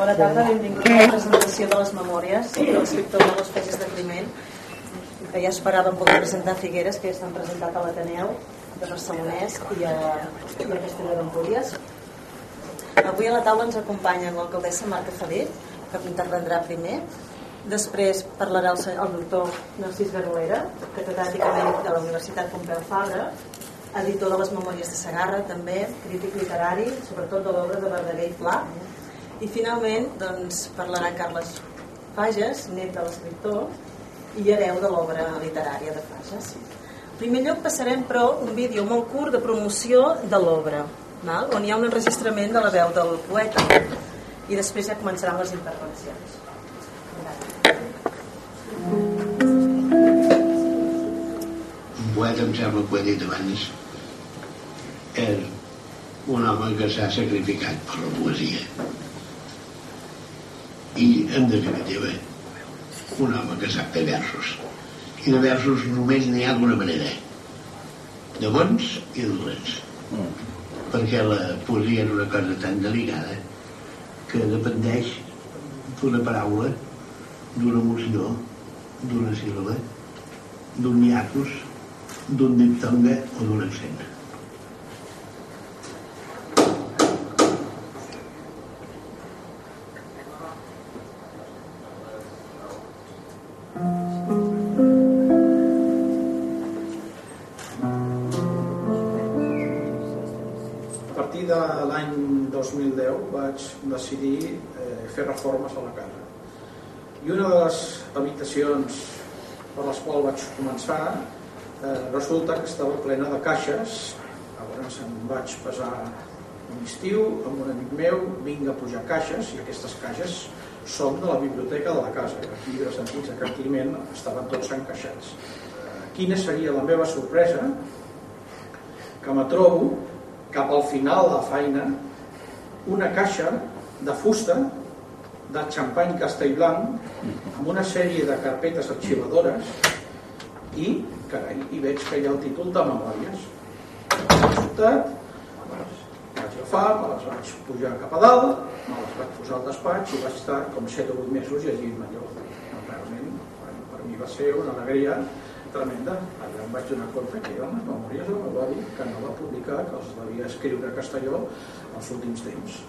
Bona tarda, benvinguts a la presentació de les memòries de l'escriptor de les Peges de Climent que ja esperàvem poder presentar Figueres que ja estan presentat a l'Ateneu de Barcelonès i a, i a Castelló d'Empúries Avui a la taula ens acompanyen l'alcaldessa Marta Fader que intervendrà primer. Després parlarà el, el doctor Narcís Garolera catedràtic de la Universitat Pompeu Fabra editor de les Memòries de Sagarra també, crític literari sobretot de l'obra de Verdaguer i Pla i finalment doncs, parlarà Carles Fages, net de l'escriptor i hereu de l'obra literària de Fages. En primer lloc passarem però un vídeo molt curt de promoció de l'obra, on hi ha un enregistrament de la veu del poeta i després ja començaran les intervencions. Un poeta, em sembla que ho he dit abans, és un home que s'ha sacrificat per la poesia i en definitiva un home que sap fer versos. I de versos només n'hi ha d'una manera. De bons i dolents. Mm. perquè la poesia és una cosa tan delicada que dependeix d'una paraula d'una emoció d'una síl·laba d'un hiatus d'un diptonga o d'un accent decidir eh, fer reformes a la casa. I una de les habitacions per les quals vaig començar eh, resulta que estava plena de caixes. Llavors em vaig passar un estiu amb un amic meu, vinc a pujar caixes i aquestes caixes són de la biblioteca de la casa. Els llibres antics de Climent estaven tots encaixats. Quina seria la meva sorpresa que me trobo cap al final de la feina una caixa de fusta de xampany castellblanc amb una sèrie de carpetes arxivadores i, carai, i veig que hi ha el títol de memòries. Ciutat, vaig agafar, me les vaig pujar cap a dalt, me les vaig posar al despatx i vaig estar com 7 o 8 mesos llegint allò. Realment, per mi va ser una alegria tremenda. Allà em vaig donar compte que eren les memòries del meu avi, que no va publicar, que els devia escriure a Castelló els últims temps.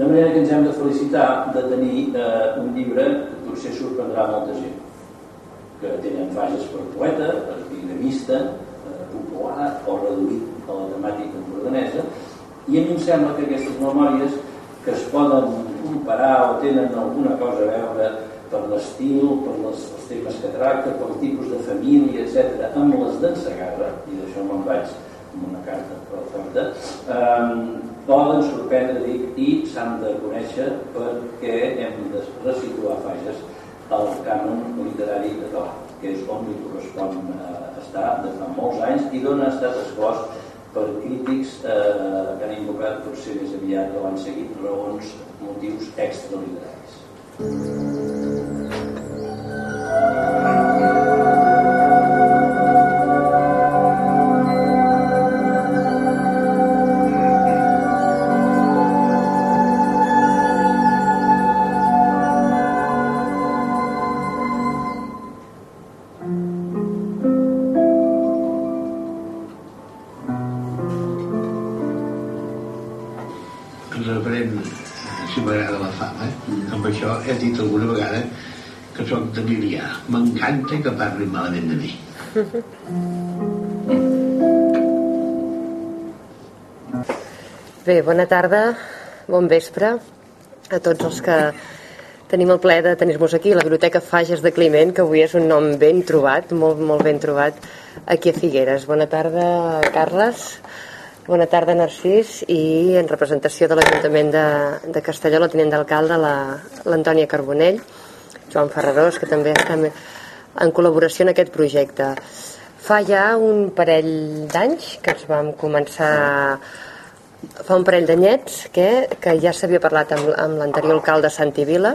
De manera que ens hem de felicitar de tenir eh, un llibre que potser sorprendrà molta gent, que tenen fases per poeta, per epidemista, eh, popular o reduït a la temàtica empordanesa, i a mi em sembla que aquestes memòries que es poden comparar o tenen alguna cosa a veure per l'estil, per les, els temes que tracta, pel tipus de família, etc, amb les d'en Sagarra, i d'això me'n vaig amb una carta per l'oferta, eh, poden sorprendre, dic, i s'han de conèixer perquè hem de resituar Fages al cànon literari català, que és on li correspon eh, estar de fa molts anys i d'on ha estat esclòs per crítics eh, que han invocat potser més aviat o han seguit raons, motius extraliteraris. M'encanta que parlin malament de mi. Bé, bona tarda, bon vespre a tots els que tenim el plaer de tenir-vos aquí, la Biblioteca Fages de Climent, que avui és un nom ben trobat, molt, molt ben trobat, aquí a Figueres. Bona tarda, Carles. Bona tarda, Narcís. I en representació de l'Ajuntament de, de Castelló, la tinent d'alcalde, l'Antònia la, Carbonell. Joan Ferrarós, que també està en col·laboració en aquest projecte. Fa ja un parell d'anys que ens vam començar fa un parell d'anyets que, que ja s'havia parlat amb, amb l'anterior alcalde Santi Vila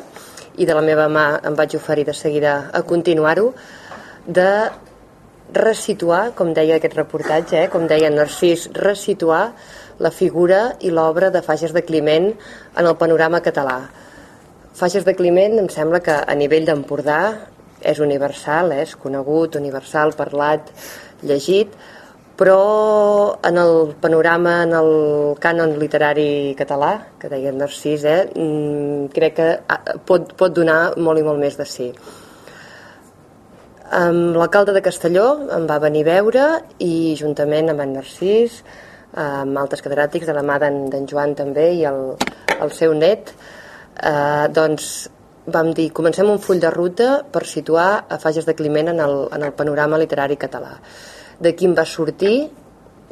i de la meva mà em vaig oferir de seguida a continuar-ho de resituar, com deia aquest reportatge, eh, com deia Narcís, resituar la figura i l'obra de Fages de Climent en el panorama català. Fages de Climent em sembla que a nivell d'Empordà és universal, eh, és conegut, universal, parlat, llegit, però en el panorama, en el cànon literari català, que deia Narcís, eh, mm, crec que ah, pot, pot donar molt i molt més de si. L'alcalde de Castelló em va venir a veure i juntament amb en Narcís, amb altres catedràtics de la mà d'en Joan també i el, el seu net, eh, doncs vam dir comencem un full de ruta per situar a Fages de Climent en el, en el panorama literari català de quin va sortir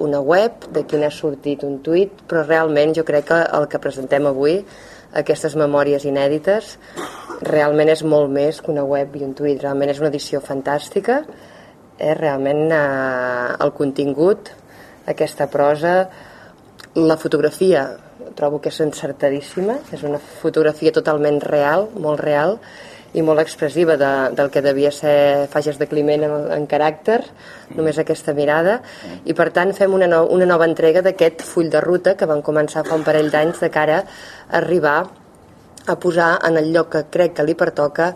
una web, de quin ha sortit un tuit, però realment jo crec que el que presentem avui, aquestes memòries inèdites, realment és molt més que una web i un tuit, realment és una edició fantàstica, eh? realment eh, el contingut, aquesta prosa, la fotografia, trobo que és encertadíssima, és una fotografia totalment real, molt real, i molt expressiva de, del que devia ser Fages de Climent en, en caràcter, només aquesta mirada, i per tant fem una, no, una nova entrega d'aquest full de ruta que van començar fa un parell d'anys de cara a arribar a posar en el lloc que crec que li pertoca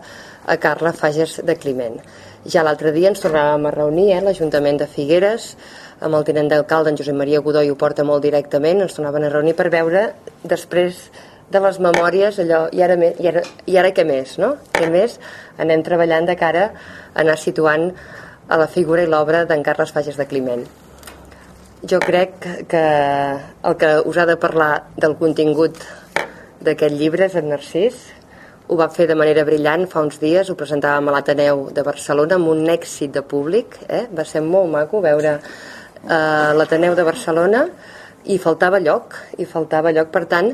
a Carla Fages de Climent. Ja l'altre dia ens tornàvem a reunir, eh, l'Ajuntament de Figueres, amb el tinent d'alcalde, en Josep Maria Godó, i ho porta molt directament, ens tornaven a reunir per veure després de les memòries allò, i ara, i ara, i ara què més, no? Què més anem treballant de cara a anar situant a la figura i l'obra d'en Carles Fages de Climent. Jo crec que el que us ha de parlar del contingut d'aquest llibre és en Narcís, ho va fer de manera brillant fa uns dies, ho presentàvem a l'Ateneu de Barcelona amb un èxit de públic, eh? va ser molt maco veure eh, l'Ateneu de Barcelona i faltava lloc, i faltava lloc, per tant,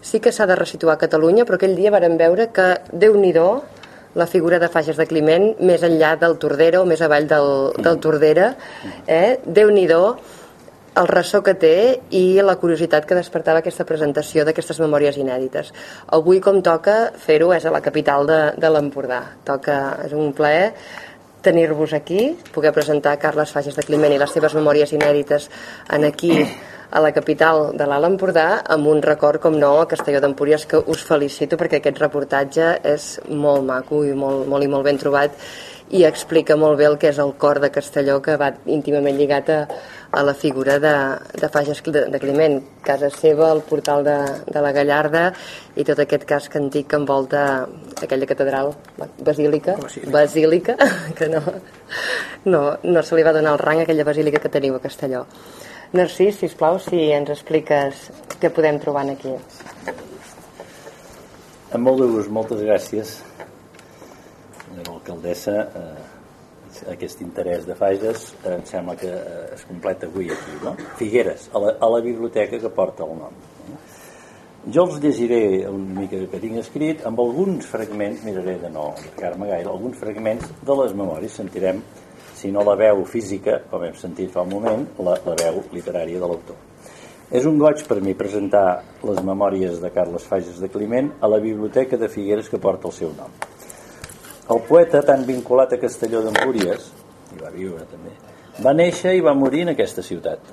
sí que s'ha de resituar a Catalunya, però aquell dia vàrem veure que, déu nhi la figura de Fages de Climent, més enllà del Tordera o més avall del, del Tordera, eh? déu nhi el ressò que té i la curiositat que despertava aquesta presentació d'aquestes memòries inèdites. Avui, com toca, fer-ho és a la capital de, de l'Empordà. Toca, és un plaer tenir-vos aquí, poder presentar Carles Fages de Climent i les seves memòries inèdites en aquí a la capital de l'Alt Empordà amb un record, com no, a Castelló d'Empúries que us felicito perquè aquest reportatge és molt maco i molt, molt i molt ben trobat i explica molt bé el que és el cor de Castelló que va íntimament lligat a, a la figura de, de Fages de, de Climent, casa seva, el portal de, de la Gallarda i tot aquest casc antic que envolta aquella catedral, basílica, basílica, que no, no, no se li va donar el rang a aquella basílica que teniu a Castelló. Narcís, si plau, si ens expliques què podem trobar aquí. Amb molt de gust, moltes gràcies l'alcaldessa eh, aquest interès de Fages eh, em sembla que eh, es completa avui aquí no? Figueres, a la, a la biblioteca que porta el nom eh? jo els llegiré una mica que tinc escrit amb alguns fragments, miraré de no allargar-me gaire, alguns fragments de les memòries sentirem si no la veu física, com hem sentit fa un moment, la, la veu literària de l'autor. És un goig per mi presentar les memòries de Carles Fages de Climent a la Biblioteca de Figueres que porta el seu nom. El poeta, tan vinculat a Castelló d'Empúries, i va viure també, va néixer i va morir en aquesta ciutat.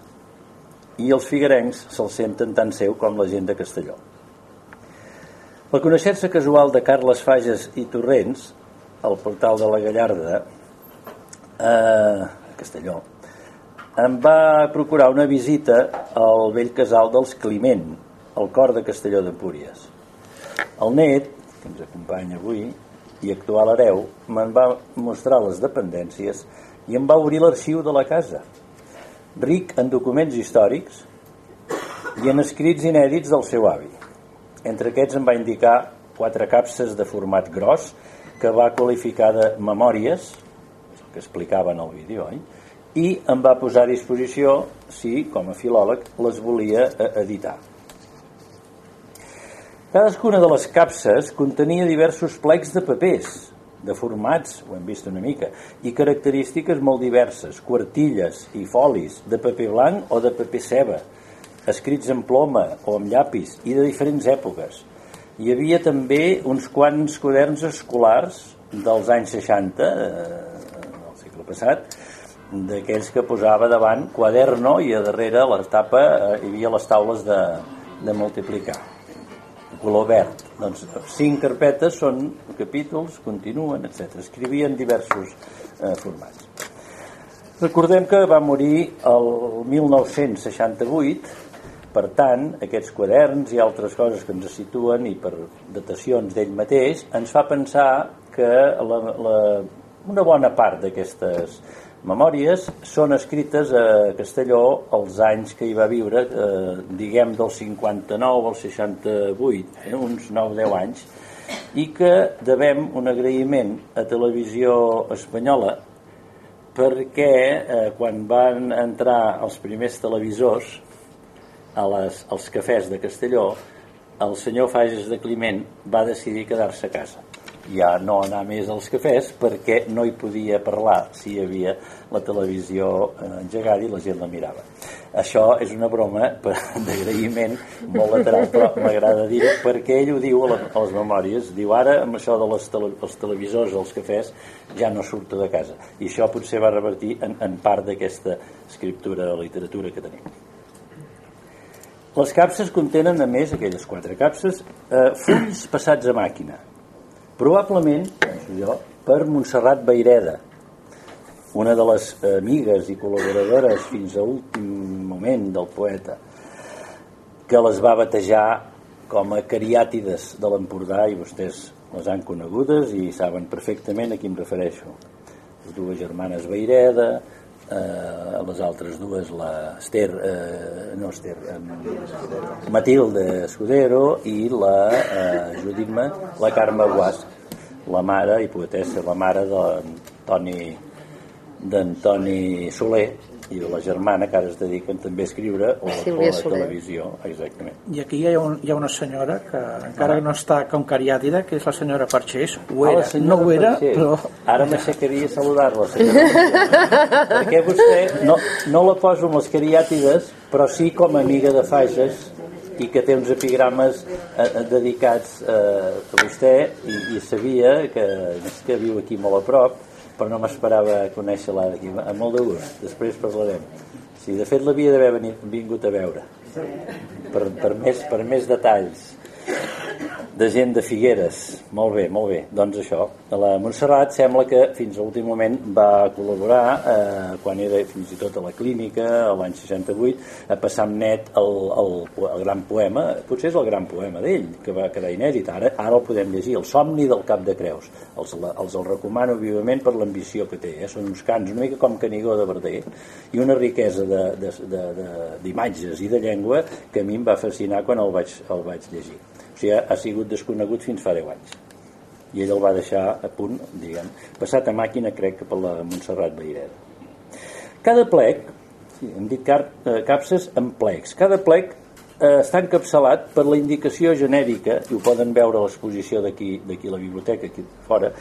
I els figuerencs se'l senten tan seu com la gent de Castelló. La coneixença casual de Carles Fages i Torrents, al portal de la Gallarda, a Castelló, em va procurar una visita al vell casal dels Climent, al cor de Castelló d'Empúries. El net, que ens acompanya avui, i actual hereu, me'n va mostrar les dependències i em va obrir l'arxiu de la casa, ric en documents històrics i en escrits inèdits del seu avi. Entre aquests em va indicar quatre capses de format gros que va qualificar de memòries que explicava en el vídeo, oi? i em va posar a disposició si, com a filòleg, les volia eh, editar. Cadascuna de les capses contenia diversos plecs de papers, de formats, ho hem vist una mica, i característiques molt diverses, quartilles i folis de paper blanc o de paper ceba, escrits en ploma o amb llapis i de diferents èpoques. Hi havia també uns quants quaderns escolars dels anys 60, eh, segle passat, d'aquells que posava davant quaderno i a darrere a la tapa eh, hi havia les taules de, de multiplicar color verd. Doncs cinc carpetes són capítols, continuen, etc escrivia en diversos eh, formats. Recordem que va morir el 1968 per tant, aquests quaderns i altres coses que ens situen i per datacions d'ell mateix ens fa pensar que la, la, una bona part d'aquestes memòries són escrites a Castelló els anys que hi va viure, eh, diguem del 59 al 68, eh, uns 9-10 anys, i que devem un agraïment a Televisió Espanyola perquè eh, quan van entrar els primers televisors a les, als cafès de Castelló, el senyor Fages de Climent va decidir quedar-se a casa ja no anar més als cafès perquè no hi podia parlar si hi havia la televisió eh, engegada i la gent la mirava. Això és una broma d'agraïment molt lateral, però m'agrada dir-ho perquè ell ho diu a, a les memòries. Diu, ara amb això de les tele, els televisors als cafès ja no surto de casa. I això potser va revertir en, en part d'aquesta escriptura de literatura que tenim. Les capses contenen, a més, aquelles quatre capses, eh, fulls passats a màquina, Probablement, penso jo, per Montserrat Baireda, una de les amigues i col·laboradores fins a últim moment del poeta, que les va batejar com a cariàtides de l'Empordà i vostès les han conegudes i saben perfectament a qui em refereixo. Les dues germanes Baireda, eh, les altres dues, la Esther, eh, no Esther, eh, Matilde Escudero i la, eh, ajudin-me, la Carme Guas, la mare i poetessa, la mare d'Antoni d'Antoni Soler i de la germana que ara es dediquen també a escriure o, o a la televisió exactament. i aquí hi ha, un, hi ha una senyora que encara ah. no està com cariàtida que és la senyora Parxés ho era, ah, no ho era Parxés. però... ara m'aixecaria a saludar-la perquè vostè no, no la poso amb les cariàtides però sí com a amiga de Fages i que té uns epigrames eh, eh, dedicats eh, a vostè i, i sabia que, que viu aquí molt a prop però no m'esperava conèixer-la d'aquí. Amb molt de gust, després parlarem. Sí, de fet l'havia d'haver vingut a veure. Per, per, més, per més detalls de gent de Figueres. Molt bé, molt bé. Doncs això, la Montserrat sembla que fins a l'últim moment va col·laborar eh, quan era fins i tot a la clínica, l'any 68, a passar amb net el, el, el gran poema, potser és el gran poema d'ell, que va quedar inèdit. Ara, ara el podem llegir, El somni del cap de creus. Els, els el recomano vivament per l'ambició que té. Eh? Són uns cants una mica com Canigó de Verdaguer i una riquesa d'imatges i de llengua que a mi em va fascinar quan el vaig, el vaig llegir o sigui, ha sigut desconegut fins fa 10 anys i ell el va deixar a punt diguem, passat a màquina crec que per la Montserrat Baireda cada plec hem dit car, eh, capses en plecs cada plec eh, està encapçalat per la indicació genèrica i ho poden veure a l'exposició d'aquí a la biblioteca aquí fora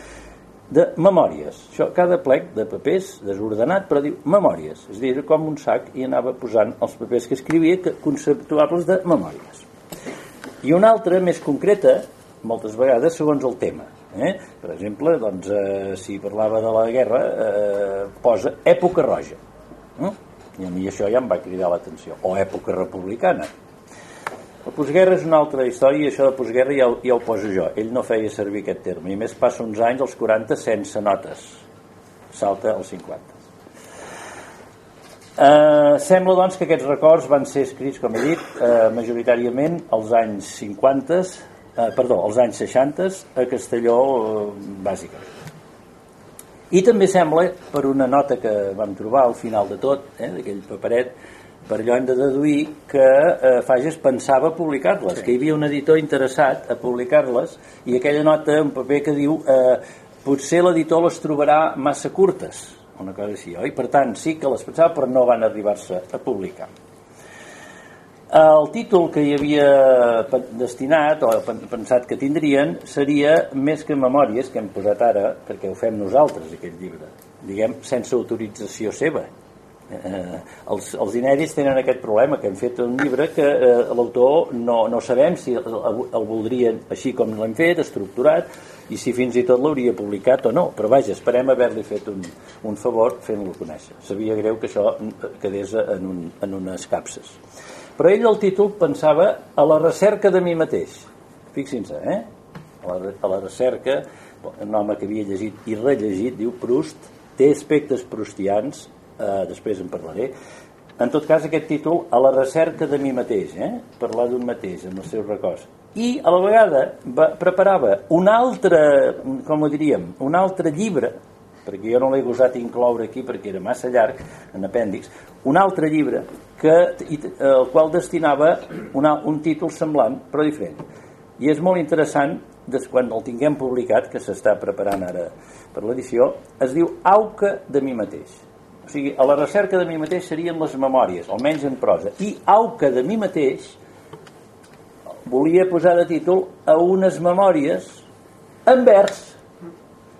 de memòries. Això, cada plec de papers desordenat, però diu memòries. És a dir, com un sac i anava posant els papers que escrivia que conceptuables de memòries i una altra més concreta moltes vegades segons el tema eh? per exemple doncs, eh, si parlava de la guerra eh, posa època roja eh? i a mi això ja em va cridar l'atenció o època republicana la postguerra és una altra història i això de postguerra ja, ja ho poso jo ell no feia servir aquest terme i més passa uns anys als 40 sense notes salta als 50 Eh, sembla doncs que aquests records van ser escrits, com he dit, eh, majoritàriament als anys 50, eh, perdó, als anys 60 a Castelló eh, bàsica. I també sembla, per una nota que vam trobar al final de tot, eh, d'aquell paperet, per allò hem de deduir que eh, Fages pensava publicar-les, sí. que hi havia un editor interessat a publicar-les, i aquella nota, un paper que diu eh, potser l'editor les trobarà massa curtes, una cosa així, oi? Per tant, sí que les pensava, però no van arribar-se a publicar. El títol que hi havia destinat o pensat que tindrien seria Més que memòries, que hem posat ara, perquè ho fem nosaltres, aquest llibre, diguem, sense autorització seva. Eh, els, els inèdits tenen aquest problema, que hem fet un llibre que eh, l'autor no, no sabem si el, el voldria així com l'hem fet, estructurat, i si fins i tot l'hauria publicat o no. Però vaja, esperem haver-li fet un, un favor fent-lo conèixer. Sabia greu que això quedés en, un, en unes capses. Però ell el títol pensava a la recerca de mi mateix. Fixin-se, eh? A la, a la recerca, un home que havia llegit i rellegit, diu Proust, té aspectes prustians eh, després en parlaré. En tot cas, aquest títol, a la recerca de mi mateix, eh? parlar d'un mateix, amb els seus records. I a la vegada va, preparava un altre, com ho diríem, un altre llibre, perquè jo no l'he gosat incloure aquí perquè era massa llarg, en apèndix, un altre llibre que, el qual destinava una, un títol semblant, però diferent. I és molt interessant, des, quan el tinguem publicat, que s'està preparant ara per l'edició, es diu Auca de mi mateix sigui, a la recerca de mi mateix serien les memòries, almenys en prosa. I auca de mi mateix volia posar de títol a unes memòries en vers,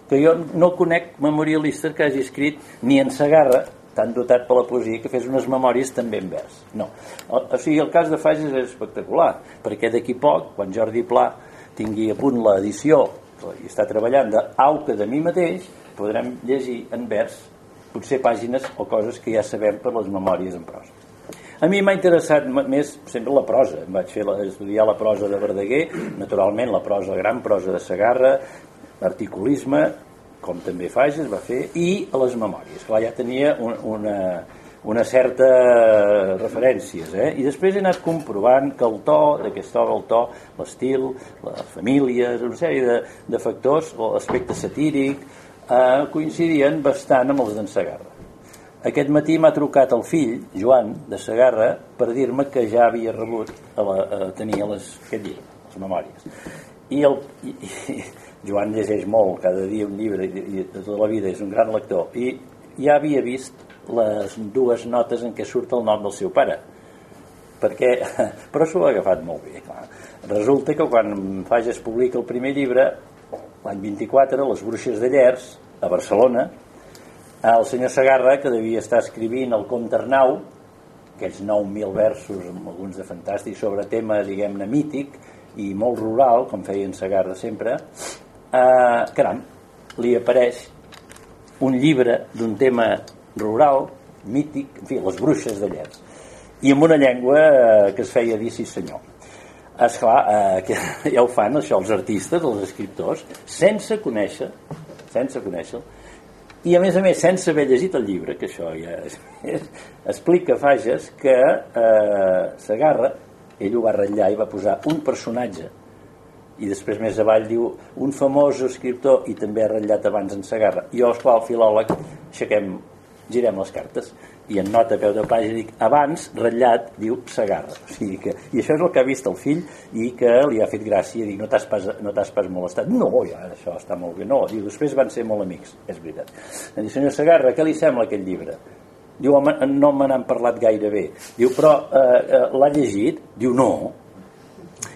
que jo no conec memorialistes que hagi escrit ni en Sagarra, tan dotat per la poesia, que fes unes memòries també en vers. No. O, o sigui, el cas de Fages és espectacular, perquè d'aquí poc, quan Jordi Pla tingui a punt l'edició i està treballant d'Auca de mi mateix, podrem llegir en vers potser pàgines o coses que ja sabem per les memòries en prosa. A mi m'ha interessat més sempre la prosa. Em vaig fer la, estudiar la prosa de Verdaguer, naturalment la prosa gran, prosa de Sagarra, articulisme, com també Fages va fer, i a les memòries. Clar, ja tenia un, una, una certa referències, eh? i després he anat comprovant que el to d'aquesta obra, el to, l'estil, les famílies, una sèrie de, de factors, l'aspecte satíric, eh, coincidien bastant amb els d'en Sagarra. Aquest matí m'ha trucat el fill, Joan, de Sagarra, per dir-me que ja havia rebut, a la, a, tenia les, aquest llibre, les memòries. I, el, i, i Joan llegeix molt, cada dia un llibre, i, i de tota la vida és un gran lector, i ja havia vist les dues notes en què surt el nom del seu pare, perquè, però s'ho ha agafat molt bé, clar. Resulta que quan Fages publica el primer llibre, l'any 24, les Bruixes de Llers, a Barcelona, el senyor Sagarra, que devia estar escrivint el Comte Arnau, aquells 9.000 versos, amb alguns de fantàstics, sobre tema, diguem-ne, mític i molt rural, com feien Sagarra sempre, eh, caram, li apareix un llibre d'un tema rural, mític, en fi, les bruixes de Llers, i amb una llengua eh, que es feia dir sí senyor esclar, eh, que ja ho fan això els artistes, els escriptors, sense conèixer, sense conèixer i a més a més sense haver llegit el llibre, que això ja és, és, explica Fages que eh, Sagarra, ell ho va ratllar i va posar un personatge. I després més avall diu un famós escriptor i també ha ratllat abans en Sagarra. Jo, esclar, el filòleg, aixequem, girem les cartes i en nota a peu de pàgina dic abans ratllat diu Sagarra o sigui que, i això és el que ha vist el fill i que li ha fet gràcia dic no t'has pas, no pas molestat no, ja, això està molt bé, no, diu, després van ser molt amics és veritat, diu, senyor Sagarra què li sembla aquest llibre? Diu, no me n'han parlat gaire bé diu, però eh, eh, l'ha llegit? diu, no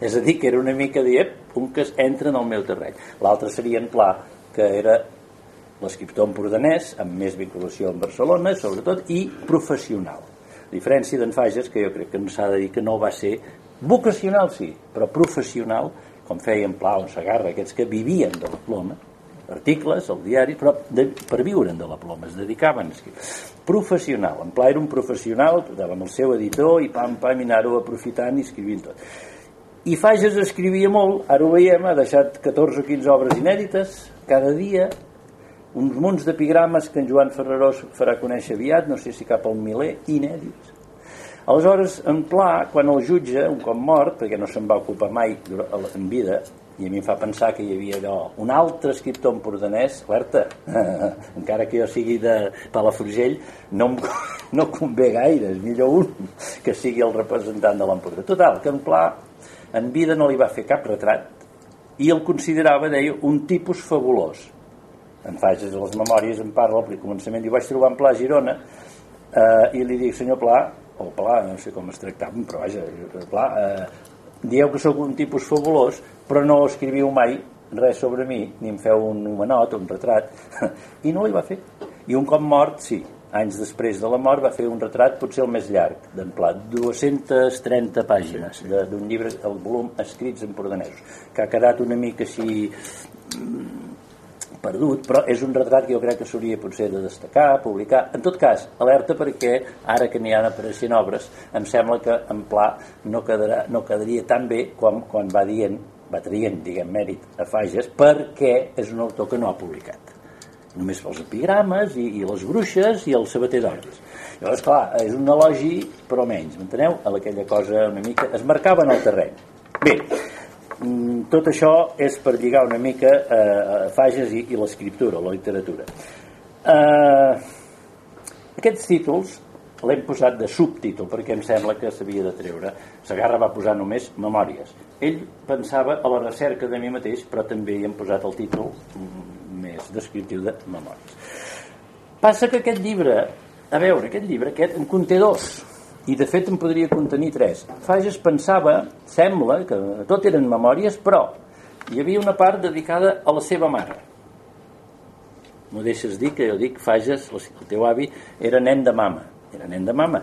és a dir, que era una mica diep, un que entra en el meu terreny l'altre seria en Pla que era l'escriptor empordanès amb més vinculació amb Barcelona sobretot i professional a diferència d'en Fages que jo crec que s'ha de dir que no va ser vocacional sí, però professional com feien Pla o Sagarra aquests que vivien de la ploma articles al diari, però de, per viure'n de la ploma, es dedicaven a. Professional, en Pla era un professional, amb el seu editor i pam, pam, i anar-ho aprofitant i escrivint tot. I Fages escrivia molt, ara ho veiem, ha deixat 14 o 15 obres inèdites, cada dia, uns munts d'epigrames que en Joan Ferrerós farà conèixer aviat, no sé si cap al miler, inèdits. Aleshores, en Pla, quan el jutge, un cop mort, perquè no se'n va ocupar mai en vida, i a mi em fa pensar que hi havia allò, un altre escriptor empordanès, alerta, encara que jo sigui de Palafrugell, no, em, no convé gaire, és millor un que sigui el representant de l'Empordà. Total, que en Pla en vida no li va fer cap retrat i el considerava, deia, un tipus fabulós en fages de les memòries en parla al començament i vaig trobar en Pla a Girona eh, i li dic senyor Pla o Pla, no sé com es tractava però vaja, Pla eh, dieu que sóc un tipus fabulós però no escriviu mai res sobre mi ni em feu un homenot, un retrat i no li va fer. I un cop mort, sí anys després de la mort, va fer un retrat potser el més llarg d'en Pla, 230 pàgines d'un llibre, el volum Escrits empordanesos, que ha quedat una mica així perdut, però és un retrat que jo crec que s'hauria potser de destacar, publicar. En tot cas, alerta perquè ara que n'hi ha apareixent obres, em sembla que en Pla no, quedarà, no quedaria tan bé com quan va dient va traient, diguem, mèrit a Fages perquè és un autor que no ha publicat només els epigrames i, i les bruixes i el sabater d'hores llavors clar, és un elogi però menys, m'enteneu? a aquella cosa una mica es marcava en el terreny bé, tot això és per lligar una mica eh, a Fages i, i l'escriptura, la literatura. Eh, aquests títols l'hem posat de subtítol perquè em sembla que s'havia de treure. Sagarra va posar només memòries. Ell pensava a la recerca de mi mateix però també hi hem posat el títol més descriptiu de memòries. Passa que aquest llibre a veure, aquest llibre aquest en conté dos i de fet en podria contenir tres. Fages pensava, sembla que tot eren memòries però hi havia una part dedicada a la seva mare. No deixes dir que jo dic Fages, el teu avi era nen de mama. Era nen de mama.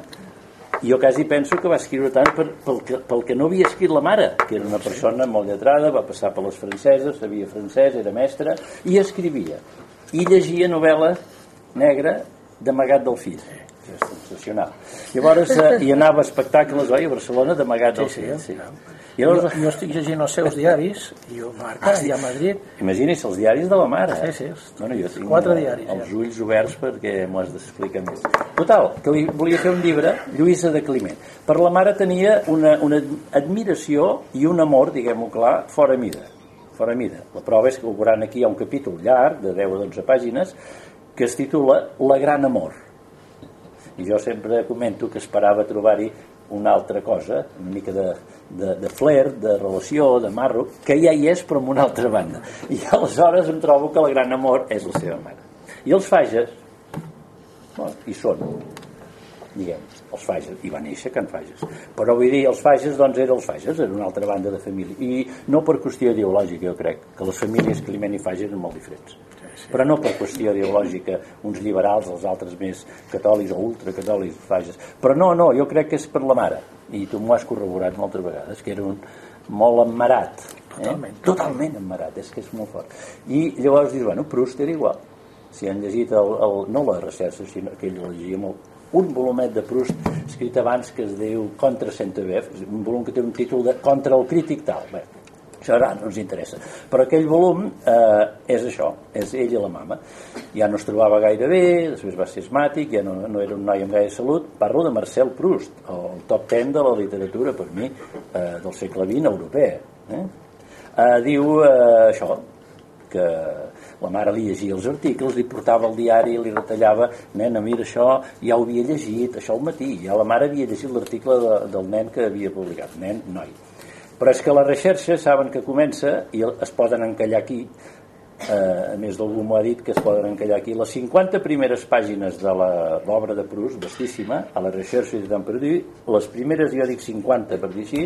I jo quasi penso que va escriure tant per, pel, que, pel que no havia escrit la mare que era una persona molt lletrada va passar per les franceses, sabia francès, era mestra i escrivia. I llegia novel·la negra d'amagat del fill és sensacional llavors eh, hi anava a espectacles oi, a Barcelona d'amagat del fill sí, sí. I llavors, jo, jo estic llegint els seus diaris i jo marca ah, sí. a Madrid imagini's els diaris de la mare sí, sí, els, bueno, jo tinc quatre diaris els ja. ulls oberts perquè m'ho has d'explicar més total, que li volia fer un llibre Lluïsa de Climent per la mare tenia una, una admiració i un amor, diguem-ho clar, fora mida fora mida. La prova és que ho veuran aquí hi ha un capítol llarg de 10 o 12 pàgines que es titula La gran amor i jo sempre comento que esperava trobar-hi una altra cosa, una mica de, de, de flair, de relació, de marro, que ja hi és però en una altra banda. I aleshores em trobo que el gran amor és la seva mare. I els Fages, bueno, hi són, diguem, els Fages, i va néixer Can Fages. Però vull dir, els Fages, doncs, eren els Fages, era una altra banda de família. I no per qüestió ideològica, jo crec, que les famílies Climent i Fages eren molt diferents però no per qüestió ideològica, uns liberals, els altres més catòlics o ultracatòlics, fages. Però no, no, jo crec que és per la mare, i tu m'ho has corroborat moltes vegades, que era un molt emmarat. Eh? Totalment, totalment emmarat, és que és molt fort. I llavors dius, bueno, Proust era igual. Si han llegit el, el, no la recerca, sinó que ell llegia molt, un volumet de Proust escrit abans que es diu Contra Saint-Ebeuf, un volum que té un títol de Contra el crític tal. Bé, això ara no ens interessa. Però aquell volum eh, és això és ell i la mama. Ja no es trobava gaire bé, després va ser esmàtic ja no, no era un noi amb gaire salut. Parlo de Marcel Proust, el top 10 de la literatura per mi eh, del segle XX europea eh? Eh, diu eh, això que la mare li llegia els articles, li portava el diari, li retallava, nena, mira això, ja ho havia llegit, això al matí, ja la mare havia llegit l'article de, del nen que havia publicat, nen, noi però és que la recerca saben que comença i es poden encallar aquí. Eh, a més d'algú m'ho ha dit que es poden encallar aquí. Les 50 primeres pàgines de l'obra de Proust, vestíssima a la recerca de tant per dir les primeres jo dic 50 per dir així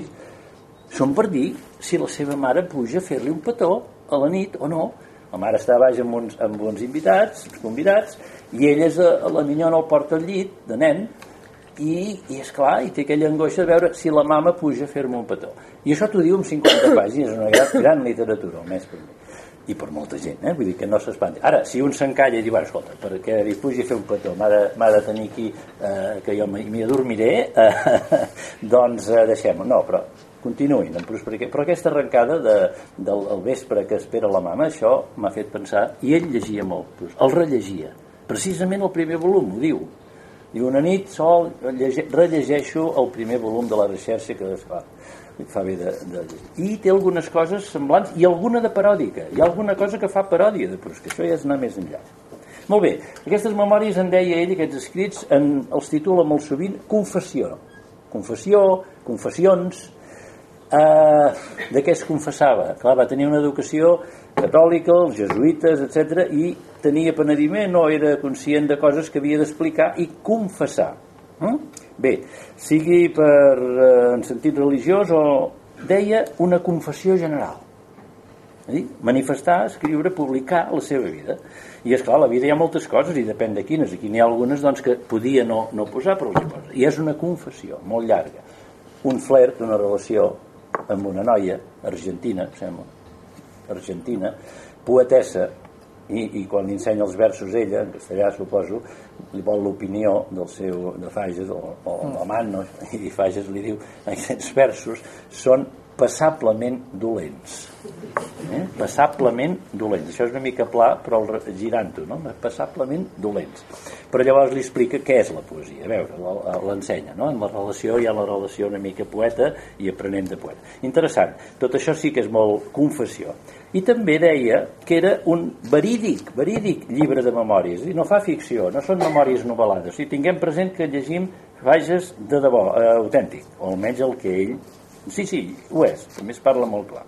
són per dir si la seva mare puja a fer-li un petó a la nit o no. La mare està baix amb uns, amb uns invitats convidats i ella és a, a la minyona al porta al llit de nen i, i és clar, i té aquella angoixa de veure si la mama puja a fer-me un petó. I això t'ho diu en 50 pàgines una gran, gran literatura almenys per mi i per molta gent, eh? vull dir que no s'espanti ara, si un s'encalla i diu, escolta perquè li pugi a fer un petó, m'ha de, de tenir aquí eh, que jo m'hi adormiré? Eh, doncs eh, deixem-ho. No, però continuïn perquè, però aquesta arrencada de, del el vespre que espera la mama això m'ha fet pensar i ell llegia molt, el rellegia. Precisament el primer volum, ho diu i una nit sol rellegeixo el primer volum de la recerca que esclar, fa bé de, de. I té algunes coses semblants i alguna de paròdica. Hi ha alguna cosa que fa paròdia de Proust, que això ja és anar més enllà. Molt bé, aquestes memòries en deia ell, aquests escrits, en, els titula molt sovint Confessió. Confessió, confessions, eh, de què es confessava? Clar, va tenir una educació catòlica, els jesuïtes, etc i tenia penediment o era conscient de coses que havia d'explicar i confessar. Mm? Bé, sigui per, eh, en sentit religiós o deia una confessió general. És dir, manifestar, escriure, publicar la seva vida. I és clar, la vida hi ha moltes coses i depèn de quines. Aquí n'hi ha algunes doncs, que podia no, no posar, però les posa. I és una confessió molt llarga. Un flirt, una relació amb una noia argentina, sembla, argentina, poetessa, i, i quan li ensenya els versos ella, en castellà suposo, li vol l'opinió del seu, de Fages, o, o l'amant, no? i Fages li diu, aquests versos són passablement dolents. Eh? Passablement dolents. Això és una mica pla, però girant-ho, no? Passablement dolents. Però llavors li explica què és la poesia. A veure, l'ensenya, no? En la relació hi ha la relació una mica poeta i aprenent de poeta. Interessant. Tot això sí que és molt confessió. I també deia que era un verídic, verídic llibre de memòries. I no fa ficció, no són memòries novel·lades. I tinguem present que llegim vages de debò, eh, autèntic, o almenys el que ell Sí, sí, ho és, també es parla molt clar.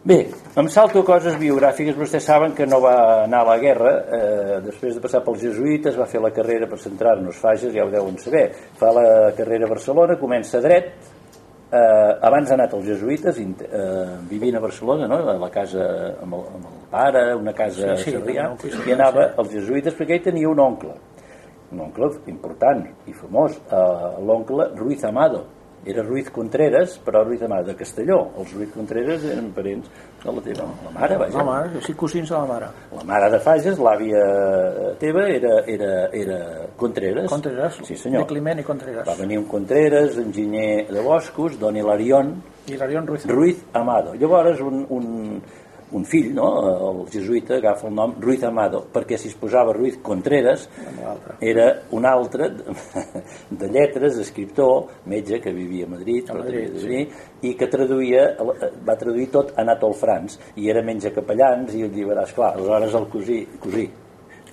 Bé, em salto coses biogràfiques. Vostès saben que no va anar a la guerra. Eh, després de passar pels jesuïtes, va fer la carrera per centrar-nos fages, ja ho deuen saber. Fa la carrera a Barcelona, comença dret, eh, abans ha anat als jesuïtes eh, vivint a Barcelona no? a la casa amb el, amb el pare una casa sí, sí, a Sarrià i anava als jesuïtes perquè ell tenia un oncle un oncle important i famós eh, l'oncle Ruiz Amado era Ruiz Contreras, però Ruiz Amado de Castelló. Els Ruiz Contreras eren parents de la teva, la mare, vaja. La mare, sí, cosins de la mare. La mare de Fages, l'àvia teva, era, era, era Contreras. Contreras, sí, senyor. de Climent i Contreras. Va venir un Contreras, enginyer de boscos, don Hilarión. Hilarión Ruiz. Ruiz Amado. Llavors, un, un, un fill, no? el jesuïta, agafa el nom Ruiz Amado, perquè si es posava Ruiz Contreras, era un altre de lletres, escriptor, metge, que vivia a Madrid, a Madrid sí. i que traduïa, va traduir tot Anatol Franz, i era menja capellans i alliberars, clar, aleshores el cosí, cosí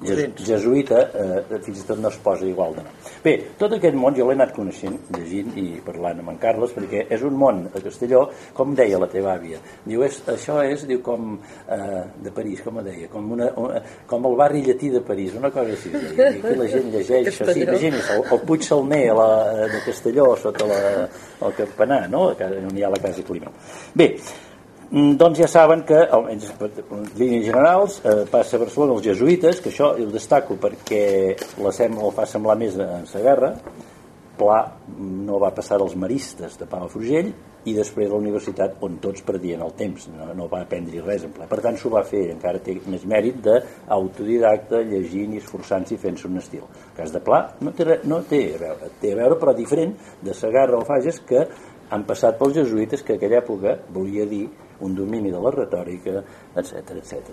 jesuïta eh, fins i tot no es posa igual de nom. Bé, tot aquest món jo l'he anat coneixent, llegint i parlant amb en Carles, perquè és un món a Castelló, com deia la teva àvia. Diu, és, això és, diu, com eh, de París, com deia, com, una, una, com el barri llatí de París, una cosa així. Deia. I aquí la gent llegeix això. Sí, imagini's, el, el Puig Salmer la, de Castelló, sota la, el campanar, no? on hi ha la casa Climent. Bé, doncs ja saben que, per línies generals, eh, passa a Barcelona els jesuïtes, que això el destaco perquè la sem el fa semblar més en guerra, Pla no va passar als maristes de Palafrugell i després a la universitat on tots perdien el temps, no, no va aprendre res en ple. Per tant, s'ho va fer, encara té més mèrit d'autodidacta, llegint i esforçant-se i fent-se un estil. El cas de Pla no té, no té a veure, té a veure però diferent de Sagarra o Fages que han passat pels jesuïtes que aquella època volia dir un domini de la retòrica, etc etc.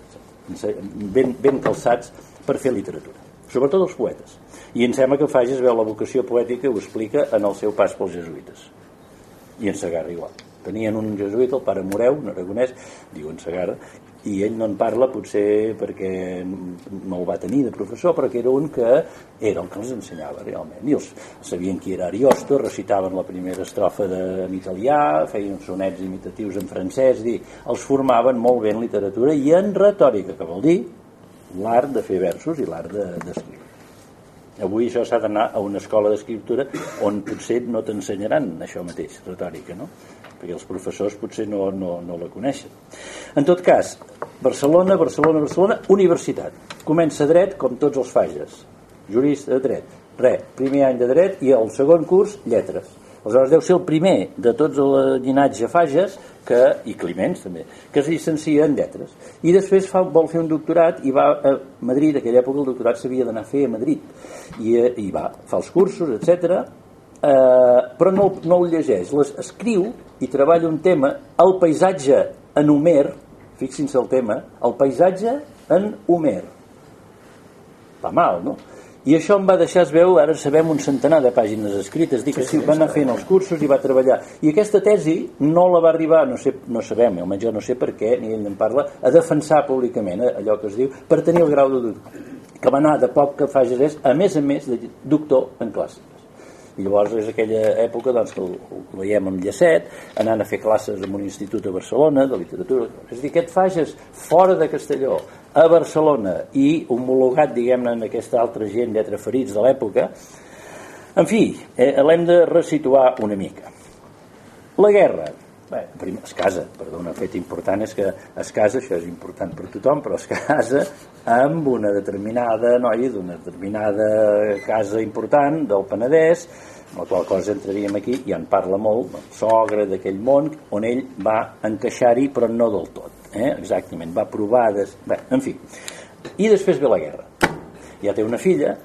Ben, ben calçats per fer literatura, sobretot els poetes. I em sembla que Fages veu la vocació poètica ho explica en el seu pas pels jesuïtes. I en Sagarra igual. Tenien un jesuïta, el pare Moreu, un aragonès, diu en Sagarra, i ell no en parla potser perquè no el va tenir de professor però que era un que era el que els ensenyava realment i els sabien qui era Ariosto recitaven la primera estrofa de, en italià feien sonets imitatius en francès dir, els formaven molt bé en literatura i en retòrica, que vol dir l'art de fer versos i l'art d'escriure de, avui això s'ha d'anar a una escola d'escriptura on potser no t'ensenyaran això mateix, retòrica no? Perquè els professors potser no, no, no la coneixen. En tot cas, Barcelona, Barcelona, Barcelona, universitat. Comença dret com tots els fages. Jurista de dret. Re, primer any de dret i el segon curs, lletres. Aleshores deu ser el primer de tots el llinatge Fages que, i Climents també, que es llicencia en lletres. I després fa, vol fer un doctorat i va a Madrid, aquella època el doctorat s'havia d'anar a fer a Madrid. I, eh, i va, fa els cursos, etc eh, però no, no el llegeix, les escriu i treballa un tema, el paisatge en Homer, fixin-se el tema, el paisatge en Homer. Va mal, no? I això em va deixar, es veu, ara sabem un centenar de pàgines escrites, dic que sí, va anar fent els cursos i va treballar. I aquesta tesi no la va arribar, no, sé, no sabem, almenys jo no sé per què, ni ell en parla, a defensar públicament, eh, allò que es diu, per tenir el grau de doctor. Que va anar de poc que fa és, a més a més, de doctor en clàssic. I llavors és aquella època doncs, que el veiem amb llacet, anant a fer classes en un institut a Barcelona de literatura. És a dir, aquest Fages fora de Castelló, a Barcelona i homologat, diguem-ne, en aquesta altra gent lletra ferits de l'època, en fi, eh, l'hem de resituar una mica. La guerra. Bé, primer, es casa, perdó, un fet important és que es casa, això és important per tothom, però es casa amb una determinada noia d'una determinada casa important del Penedès, amb la qual cosa entraríem aquí i en parla molt el sogre d'aquell món on ell va encaixar-hi però no del tot eh? exactament, va provar des... Bé, en fi, i després ve la guerra ja té una filla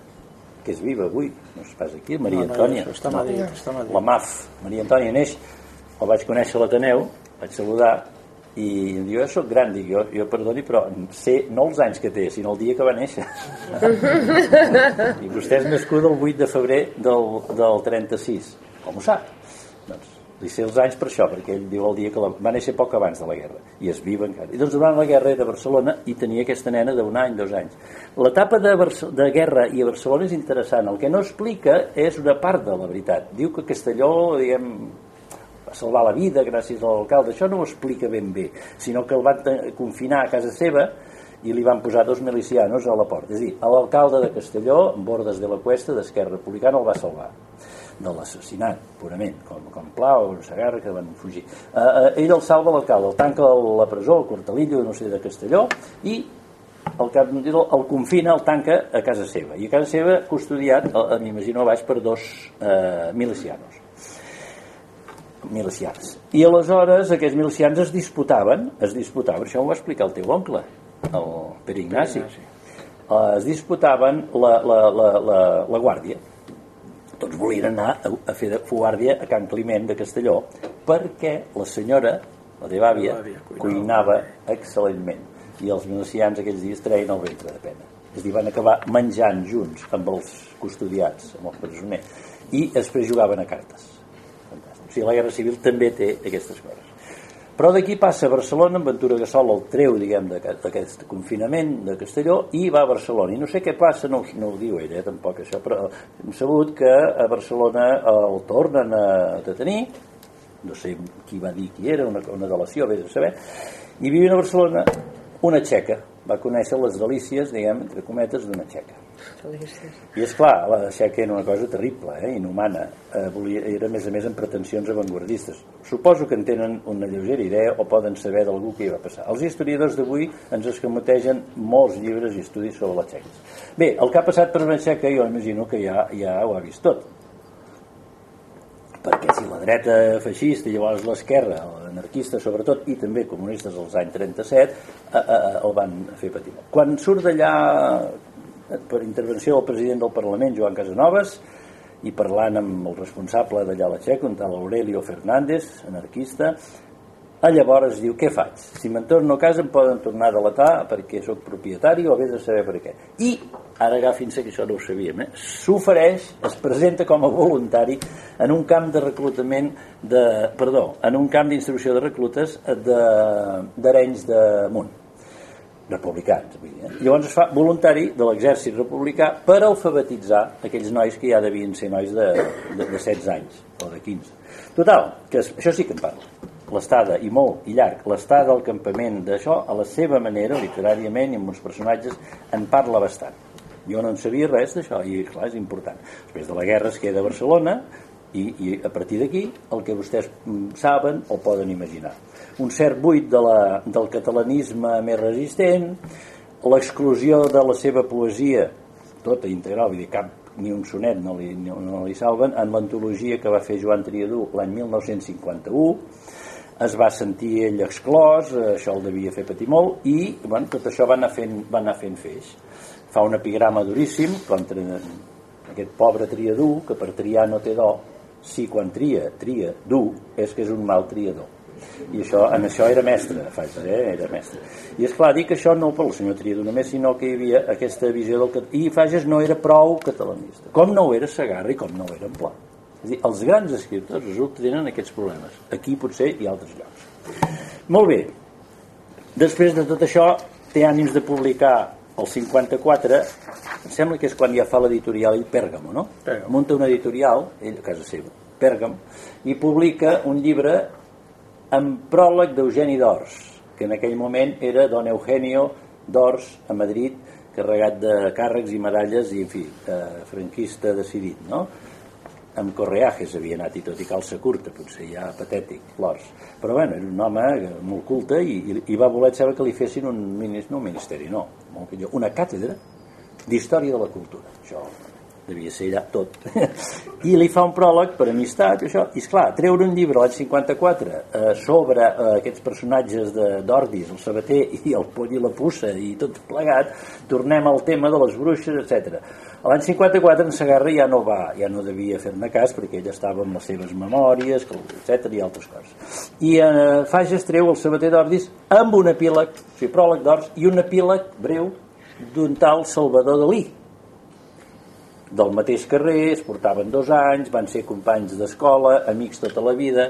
que és viva avui, no és pas aquí, Maria no, no, Antònia està Madrid, està Madrid. la MAF, Maria Antònia neix el vaig conèixer a l'Ateneu vaig saludar i em diu, jo soc gran, dic, jo, jo perdoni, però sé no els anys que té, sinó el dia que va néixer. I vostè és nascut el 8 de febrer del, del 36. Com ho sap? Doncs li sé els anys per això, perquè ell diu el dia que la, va néixer poc abans de la guerra, i es viu encara. I doncs durant la guerra era a Barcelona i tenia aquesta nena d'un any, dos anys. L'etapa de, Barce de guerra i a Barcelona és interessant. El que no explica és una part de la veritat. Diu que Castelló, diguem, salvar la vida gràcies a l'alcalde. Això no ho explica ben bé, sinó que el van confinar a casa seva i li van posar dos milicianos a la porta. És a dir, l'alcalde de Castelló, Bordes de la Cuesta, d'Esquerra Republicana, el va salvar de l'assassinat, purament, com, com Plau Sagarra, que van fugir. Eh, eh, ell el salva l'alcalde, el tanca a la presó, al Cortalillo, no sé, de Castelló, i el cap el confina, el tanca a casa seva. I a casa seva custodiat, eh, m'imagino, baix per dos eh, milicianos milicians. I aleshores aquests milicians es disputaven, es disputaven, això ho va explicar el teu oncle, el Pere Ignasi, uh, es disputaven la, la, la, la, la guàrdia. Tots volien anar a, a fer de guàrdia a Can Climent de Castelló perquè la senyora, la teva àvia, cuinava excel·lentment i els milicians aquells dies treien el ventre de pena. És a dir, van acabar menjant junts amb els custodiats, amb el presoner, i després jugaven a cartes o sigui, la Guerra Civil també té aquestes coses. Però d'aquí passa a Barcelona, amb Ventura Gasol el treu, diguem, d'aquest confinament de Castelló i va a Barcelona. I no sé què passa, no, no ho diu ella, eh, tampoc això, però hem sabut que a Barcelona el tornen a detenir, no sé qui va dir qui era, una, una delació, vés a saber, i vivien a Barcelona una txeca, va conèixer les delícies, diguem, entre cometes, d'una txeca. I és clar, la txeca era una cosa terrible, eh, inhumana. Eh, volia, era, a més a més, amb pretensions avantguardistes. Suposo que en tenen una lleugera idea o poden saber d'algú que hi va passar. Els historiadors d'avui ens escamotegen molts llibres i estudis sobre la txeca. Bé, el que ha passat per una txeca jo imagino que ja, ja ho ha vist tot perquè si la dreta feixista i llavors l'esquerra, anarquista sobretot, i també comunistes als anys 37, eh, eh, el van fer patir. Quan surt d'allà per intervenció del president del Parlament, Joan Casanovas, i parlant amb el responsable d'allà a la Txeca, un tal Aurelio Fernández, anarquista, a llavors diu, què faig? Si me'n torno a casa em poden tornar a delatar perquè sóc propietari o vés a saber per què. I, ara agafin-se que això no ho sabíem, eh? s'ofereix, es presenta com a voluntari en un camp de reclutament de, perdó, en un camp d'instrucció de reclutes d'Arenys de, de Munt republicans. Vull dir, eh? Llavors es fa voluntari de l'exèrcit republicà per alfabetitzar aquells nois que ja devien ser nois de, de, de 16 anys o de 15. Total, que això sí que en parla l'estada, i molt, i llarg, l'estada al campament d'això, a la seva manera, literàriament, i amb uns personatges, en parla bastant. Jo no en sabia res d'això, i clar, és important. Després de la guerra es queda a Barcelona, i, i a partir d'aquí, el que vostès mm, saben o poden imaginar. Un cert buit de la, del catalanisme més resistent, l'exclusió de la seva poesia, tota integral, vull dir, cap ni un sonet no li, no li salven, en l'antologia que va fer Joan Triadú l'any 1951, es va sentir ell exclòs, això el devia fer patir molt, i bueno, tot això va anar fent, va anar fent feix. Fa un epigrama duríssim contra aquest pobre triador, que per triar no té do, si quan tria, tria dur, és que és un mal triador. I això, en això era mestre, Fages, eh? era mestre. I és clar, dic això no pel senyor Triador només, sinó que hi havia aquesta visió del... I Fages no era prou catalanista, com no ho era Segarra i com no ho era en Pla. És dir, els grans escriptors resulta tenen aquests problemes. Aquí potser i altres llocs. Molt bé. Després de tot això, té ànims de publicar el 54, em sembla que és quan ja fa l'editorial ell Pèrgamo, no? Pèrgamo. Munta una editorial, ell a casa seva, Pèrgam, i publica un llibre amb pròleg d'Eugeni d'Ors, que en aquell moment era don Eugenio d'Ors a Madrid, carregat de càrrecs i medalles i, en fi, eh, franquista decidit, no? amb correajes havia anat i tot i calça curta, potser ja patètic, l'Ors. Però bueno, era un home molt culte i, i, i va voler saber que li fessin un, no un ministeri, no, molt millor, una càtedra d'història de la cultura. Això devia ser allà tot. I li fa un pròleg per amistat, això, i esclar, treure un llibre l'any 54 eh, sobre eh, aquests personatges d'Ordis, el sabater i el poll i la pussa i tot plegat, tornem al tema de les bruixes, etc. L'any 54 en Sagarra ja no va, ja no devia fer-ne cas perquè ell estava amb les seves memòries, etc i altres coses. I eh, Fages treu el sabater d'Ordis amb un epíleg, o sigui, pròleg d'Ors, i un epíleg breu d'un tal Salvador Dalí, del mateix carrer, es portaven dos anys, van ser companys d'escola, amics tota la vida,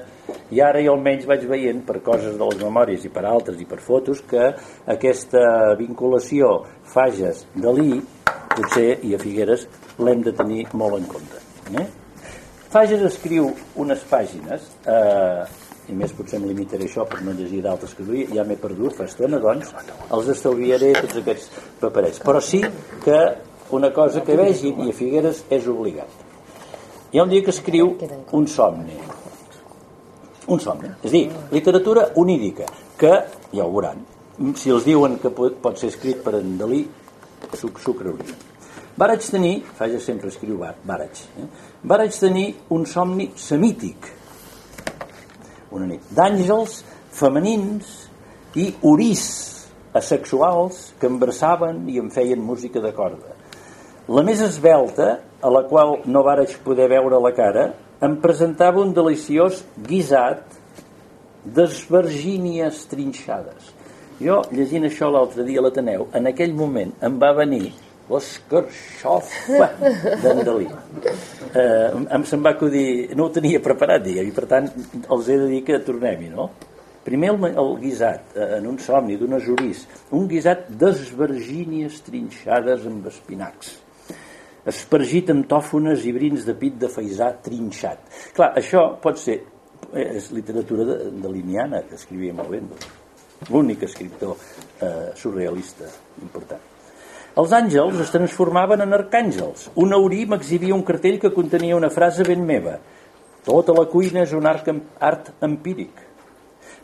i ara jo almenys vaig veient, per coses de les memòries i per altres i per fotos, que aquesta vinculació Fages Dalí, potser, i a Figueres, l'hem de tenir molt en compte. Eh? Fages escriu unes pàgines, eh, i més potser em limitaré això per no llegir d'altres que duia, ja m'he perdut fa estona, doncs els estalviaré tots aquests paperets. Però sí que una cosa que vegin i a Figueres és obligat. Hi ha un dia que escriu un somni. Un somni. És dir, literatura onídica, que, ja ho veuran, si els diuen que pot, pot ser escrit per en Dalí, s'ho creurien. Varaig tenir, Faja sempre escriu Varaig, eh? Varaig tenir un somni semític, una nit, d'àngels femenins i orís asexuals que embraçaven i em feien música de corda. La més esbelta, a la qual no vaig poder veure la cara, em presentava un deliciós guisat d'esvergínies trinxades. Jo, llegint això l'altre dia a l'Ateneu, en aquell moment em va venir l'escarxofa d'en Dalí. Eh, em se'n va acudir, no ho tenia preparat, diguem, i per tant els he de dir que tornem-hi, no? Primer el, el guisat, eh, en un somni d'unes orís, un guisat d'esvergínies trinxades amb espinacs espargit amb tòfones i brins de pit de faisà trinxat. Clar, això pot ser eh, és literatura de, de Liniana, que escrivia molt bé, l'únic escriptor eh, surrealista important. Els àngels es transformaven en arcàngels. Un aurí m'exhibia un cartell que contenia una frase ben meva. Tota la cuina és un art, art empíric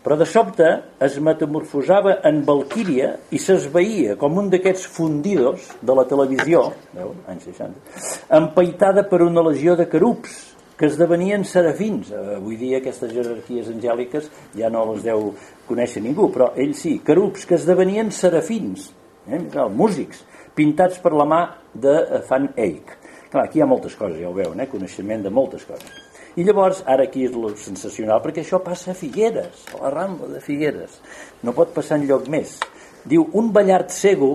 però de sobte es metamorfosava en Valquíria i s'esveïa com un d'aquests fundidos de la televisió, veu, anys 60, empaitada per una legió de carups que esdevenien serafins. Eh, avui dia aquestes jerarquies angèliques ja no les deu conèixer ningú, però ells sí, carups que esdevenien serafins, eh, músics, pintats per la mà de Van Eyck. Clar, aquí hi ha moltes coses, ja ho veuen, eh? coneixement de moltes coses. I llavors, ara aquí és lo sensacional, perquè això passa a Figueres, a la Rambla de Figueres. No pot passar en lloc més. Diu, un ballart cego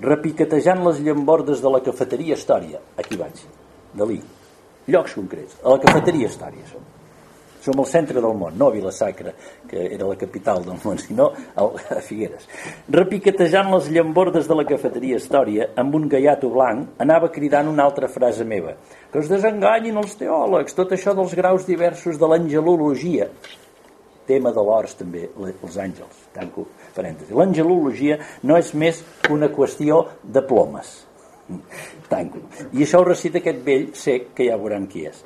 repiquetejant les llambordes de la cafeteria Història. Aquí vaig, Dalí. Llocs concrets. A la cafeteria Història som. Som al centre del món, no a Vilasacra, que era la capital del món, sinó a Figueres. Repiquetejant les llambordes de la cafeteria Història, amb un gaiato blanc, anava cridant una altra frase meva. Que es desenganyin els teòlegs, tot això dels graus diversos de l'angelologia. Tema de l'Ors, també, els àngels, tanco parèntesi. L'angelologia no és més que una qüestió de plomes. Tanco. I això ho recita aquest vell sec, que ja veuran qui és.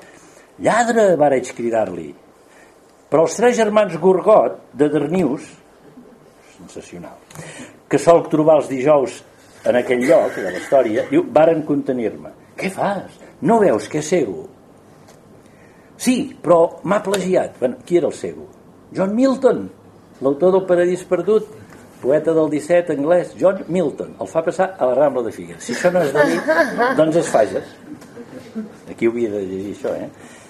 Lladre, vaig cridar-li. Però els tres germans Gorgot, de Darnius, sensacional, que sol trobar els dijous en aquell lloc de la història, diu, varen contenir-me. Què fas? No veus que és cego? Sí, però m'ha plagiat. Bueno, qui era el cego? John Milton, l'autor del Paradís Perdut, poeta del 17 anglès, John Milton. El fa passar a la Rambla de Figueres. Si això no és de mi, doncs és Fages. Aquí ho havia de llegir, això, eh?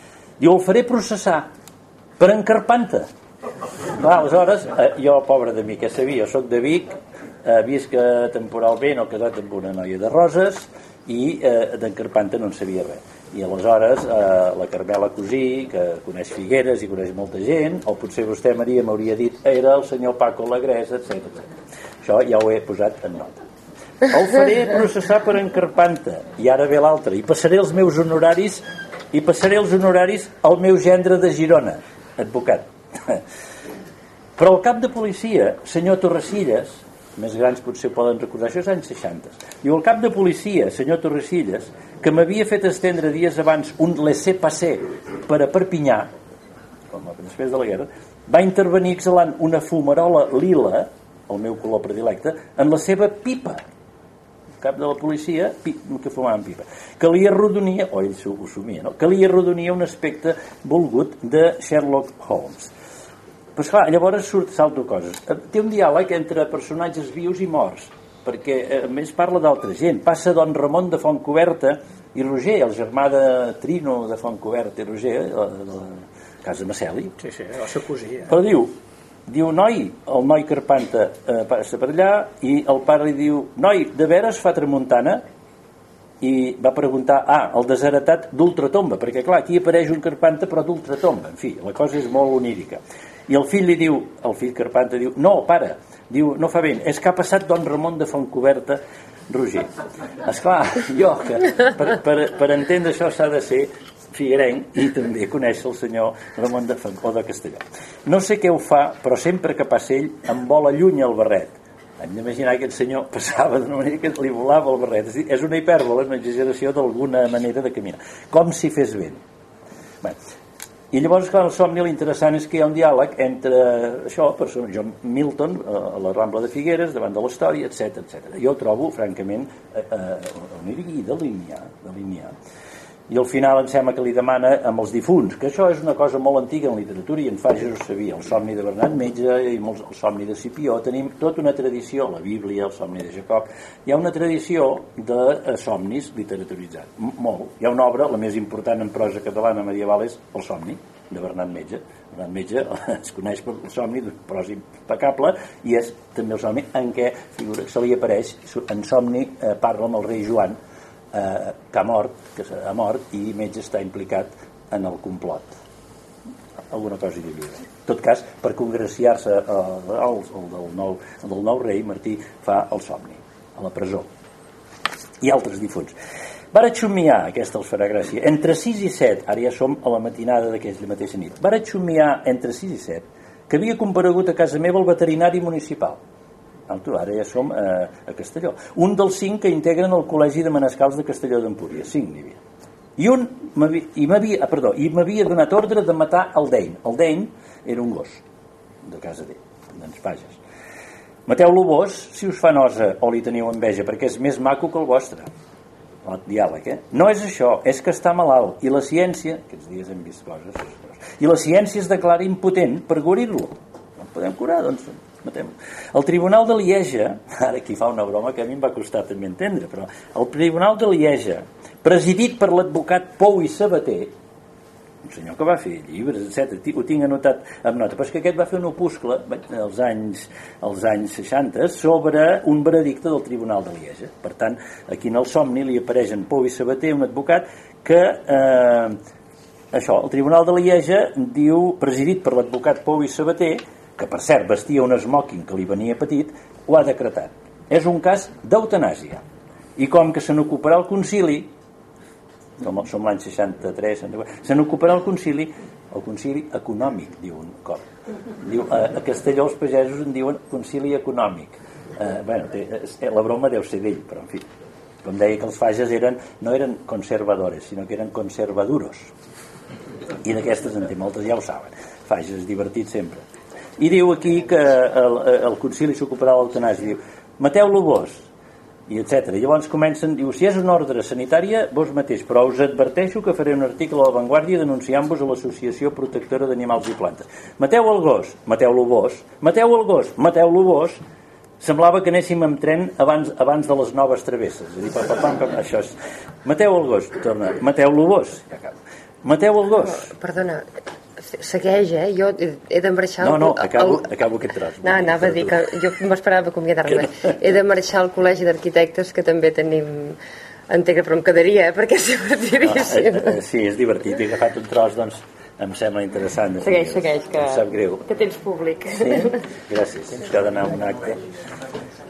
Diu, el faré processar per encarpanta. Clar, aleshores, eh, jo, pobre de mi, què sabia? Sóc de Vic, eh, visc temporalment o casat amb una noia de Roses i eh, d'encarpanta no en sabia res. I aleshores eh, la Carmela Cosí, que coneix Figueres i coneix molta gent, o potser vostè, Maria, m'hauria dit era el senyor Paco Lagrés, etc. Això ja ho he posat en nota. El faré processar per encarpanta, i ara ve l'altre, i passaré els meus honoraris i passaré els honoraris al meu gendre de Girona advocat. Però el cap de policia, senyor Torresillas, més grans potser poden recordar, això és anys 60. Diu, el cap de policia, senyor Torresillas, que m'havia fet estendre dies abans un laissez-passer per a Perpinyà, com després de la guerra, va intervenir exhalant una fumarola lila, el meu color predilecte, en la seva pipa. Cap de la policia, pi, que fumava en pipa. Que li arrodonia, o ell ho assumia, no? que li arrodonia un aspecte volgut de Sherlock Holmes però clar, llavors surt, salto coses. Eh, té un diàleg entre personatges vius i morts, perquè eh, a més parla d'altra gent. Passa Don Ramon de Fontcoberta i Roger, el germà de Trino de Fontcoberta i Roger, de, de, de Casa Maceli. Sí, sí, seu cosí. Eh? Però diu, diu, noi, el noi Carpanta eh, passa per allà i el pare li diu, noi, de veres fa tramuntana? i va preguntar, ah, el desheretat d'ultratomba, perquè clar, aquí apareix un Carpanta però d'ultratomba, en fi, la cosa és molt onírica. I el fill li diu, el fill Carpanta diu, no, pare, diu, no fa bé, és que ha passat don Ramon de Fontcoberta Roger. Esclar, jo, que per, per, per entendre això s'ha de ser figuerenc i també conèixer el senyor Ramon de Fontcó de Castelló. No sé què ho fa, però sempre que passa ell em vola lluny el barret. Hem d'imaginar que aquest senyor passava d'una manera que li volava el barret. És, dir, és una hipèrbole, una exageració d'alguna manera de caminar. Com si fes vent. Bé, i llavors, clar, el somni l'interessant és que hi ha un diàleg entre això, persona, John Milton, a la Rambla de Figueres, davant de l'història, etc etc. Jo trobo, francament, eh, eh, oníric i de línia i al final em sembla que li demana amb els difunts, que això és una cosa molt antiga en literatura i en Fages ho sabia, el somni de Bernat Metge i molts, el somni de Cipió, tenim tota una tradició, la Bíblia, el somni de Jacob, hi ha una tradició de eh, somnis literaturitzats, molt. Hi ha una obra, la més important en prosa catalana medieval és El somni, de Bernat Metge. Bernat Metge es coneix per el somni de prosa impecable i és també el somni en què figura, se li apareix, en somni eh, parla amb el rei Joan, eh, que ha mort, que ha mort i metge està implicat en el complot. Alguna cosa hi havia en tot cas, per congraciar-se eh, el, el, del nou, el del nou rei Martí fa el somni a la presó. I altres difunts. Vara xumiar, aquesta els farà gràcia, entre 6 i 7, ara ja som a la matinada d'aquella mateixa nit, vara xumiar entre 6 i 7 que havia comparegut a casa meva el veterinari municipal Alto, ara ja som a, a Castelló. Un dels cinc que integren el Col·legi de Manescals de Castelló d'Empúries. Cinc n'hi havia. I un i m'havia ah, perdó, i m'havia donat ordre de matar el Dein. El Dein era un gos de casa d'ell, d'ens Fages. Mateu-lo vos, si us fa nosa o li teniu enveja, perquè és més maco que el vostre. El diàleg, eh? No és això, és que està malalt. I la ciència, aquests dies hem vist coses, i la ciència es declara impotent per guarir-lo. No podem curar, doncs matem. El Tribunal de Lieja, ara aquí fa una broma que a mi em va costar també entendre, però el Tribunal de Lieja, presidit per l'advocat Pou i Sabater, un senyor que va fer llibres, etc. Ho tinc anotat amb nota, però és que aquest va fer un opuscle als anys, als anys 60 sobre un veredicte del Tribunal de Lieja. Per tant, aquí en el somni li apareix en Pou i Sabater, un advocat que eh, això, el Tribunal de Lieja diu, presidit per l'advocat Pou i Sabater, que per cert vestia un smoking que li venia petit, ho ha decretat. És un cas d'eutanàsia. I com que se n'ocuparà el concili, som l'any 63, se n'ocuparà el concili, el concili econòmic, diu un cop. Diu, a, a Castelló els pagesos en diuen concili econòmic. Eh, bueno, té, eh, la broma deu ser d'ell, però en fi, com deia que els fages eren, no eren conservadores, sinó que eren conservaduros. I d'aquestes en té moltes, ja ho saben. Fages divertit sempre i diu aquí que el, el concili s'ocuparà l'eutanàsia diu, mateu-lo vos i etc. Llavors comencen, diu, si és una ordre sanitària, vos mateix, però us adverteixo que faré un article a la Vanguardia denunciant-vos a l'Associació Protectora d'Animals i Plantes. Mateu el gos, mateu-lo vos, mateu el gos, mateu-lo vos, semblava que anéssim amb tren abans, abans de les noves travesses. És a dir, pam, pam, pam, això és... Mateu el gos, torna, mateu-lo vos, ja acabo. Mateu el gos. Perdona, segueix, eh? Jo he de marxar... No, no, acabo, el... acabo aquest tros. No, anava a dir que jo m'esperava acomiadar-me. No. He de marxar al Col·legi d'Arquitectes, que també tenim Entenc però em quedaria, eh? perquè és divertidíssim. No, eh, eh, sí, és divertit. He agafat un tros, doncs, em sembla interessant. Segueix, segueix, que, em sap greu. que tens públic. Sí? Gràcies. Ens ha d'anar un acte.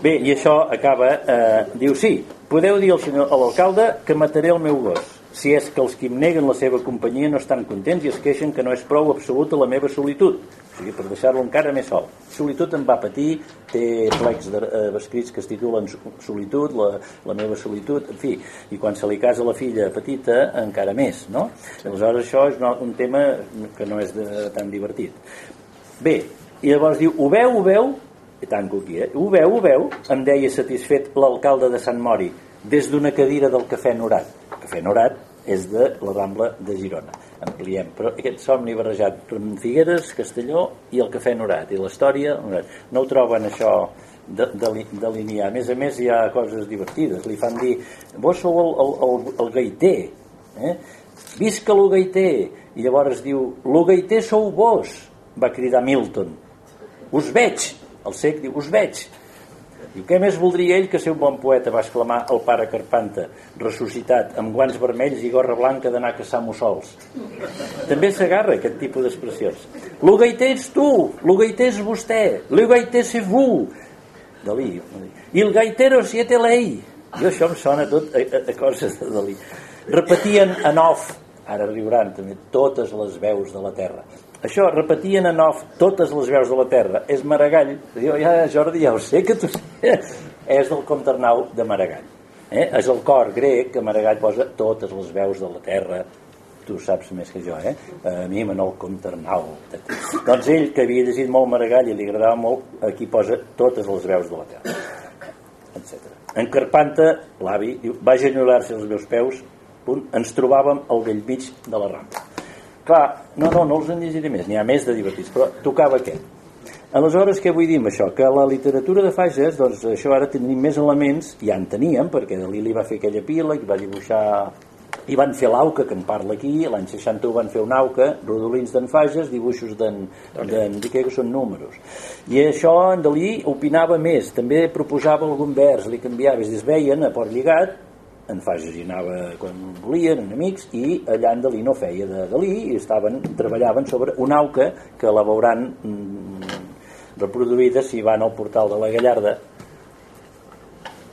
Bé, i això acaba... Eh, diu, sí, podeu dir al senyor a l'alcalde que mataré el meu gos si és que els que em neguen la seva companyia no estan contents i es queixen que no és prou absoluta la meva solitud. O sigui, per deixar-lo encara més sol. Solitud em va patir té plecs de, eh, escrits que es titulen solitud, la, la meva solitud en fi, i quan se li casa la filla petita encara més no? aleshores això és un tema que no és de, tan divertit. Bé, i llavors diu, ho veu, ho veu? I tanco aquí, eh? ho veu, ho veu? Em deia satisfet l'alcalde de Sant Mori des d'una cadira del Cafè Norat. Cafè Norat és de la Rambla de Girona. Ampliem. Però aquest somni barrejat amb Figueres, Castelló i el Cafè Norat. I la història, no ho troben això delinear. A més a més hi ha coses divertides. Li fan dir, vos sou el, el, el, el gaiter. Eh? Visca lo gaiter. I llavors diu, lo gaiter sou vos, va cridar Milton. Us veig. El sec diu, us veig Diu, què més voldria ell que ser un bon poeta, va exclamar el pare Carpanta, ressuscitat, amb guants vermells i gorra blanca d'anar a caçar mussols. També s'agarra aquest tipus d'expressions. Lo gaiter ets tu, lo gaiter és vostè, lo gaiter c'est vous. Dalí. I el gaitero siete lei. Jo això em sona tot a, a, a coses de Dalí. Repetien en off, ara riuran també, totes les veus de la terra això repetien en off totes les veus de la terra és Maragall jo ja Jordi ja ho sé que tu és del Comte Arnau de Maragall eh? és el cor grec que Maragall posa totes les veus de la terra tu saps més que jo, eh? A mi Manol Comte Arnau. Doncs ell, que havia llegit molt Maragall i li agradava molt, aquí posa totes les veus de la terra, etc. En Carpanta, l'avi, va genollar-se als meus peus, punt, ens trobàvem al vell mig de la rampa. Clar, no, no, no els en llegiré més, n'hi ha més de divertits, però tocava aquest. Aleshores, què vull dir amb això? Que la literatura de Fages, doncs això ara tenim més elements, ja en teníem, perquè Dalí li va fer aquella pila, i va dibuixar i van fer l'auca, que en parla aquí, l'any 61 van fer una auca, rodolins d'en Fages, dibuixos d'en que són números. I això en Dalí opinava més, també proposava algun vers, li canviava, es veien a Port Lligat, en Fages hi anava quan volien, en amics, i allà en Dalí no feia de Dalí, i estaven, treballaven sobre una auca que la veuran mm, reproduïda si van al portal de la Gallarda,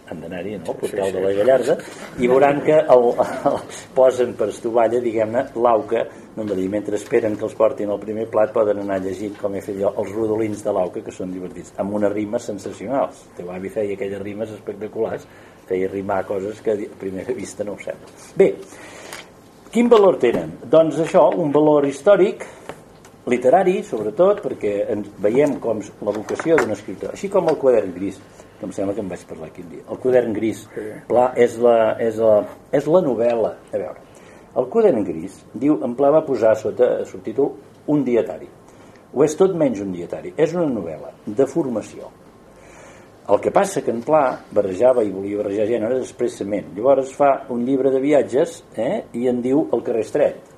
han d'anar-hi, no?, al portal de la Gallarda, i veuran que el, el, posen per estovalla, diguem-ne, l'auca, no dir, mentre esperen que els portin al primer plat poden anar llegint, com he fet jo, els rodolins de l'auca, que són divertits, amb unes rimes sensacionals. El teu avi feia aquelles rimes espectaculars feia rimar coses que a primera vista no ho sembla. Bé, quin valor tenen? Doncs això, un valor històric, literari, sobretot, perquè ens veiem com la vocació d'un escriptor, així com el quadern gris, que em sembla que em vaig parlar quin dia. El quadern gris, pla, és, la, és, la, és la novel·la. A veure, el quadern gris, diu, en Pla va posar sota subtítol un dietari. Ho és tot menys un dietari. És una novel·la de formació el que passa que en Pla barrejava i volia barrejar gèneres expressament. Llavors fa un llibre de viatges eh, i en diu El carrer estret.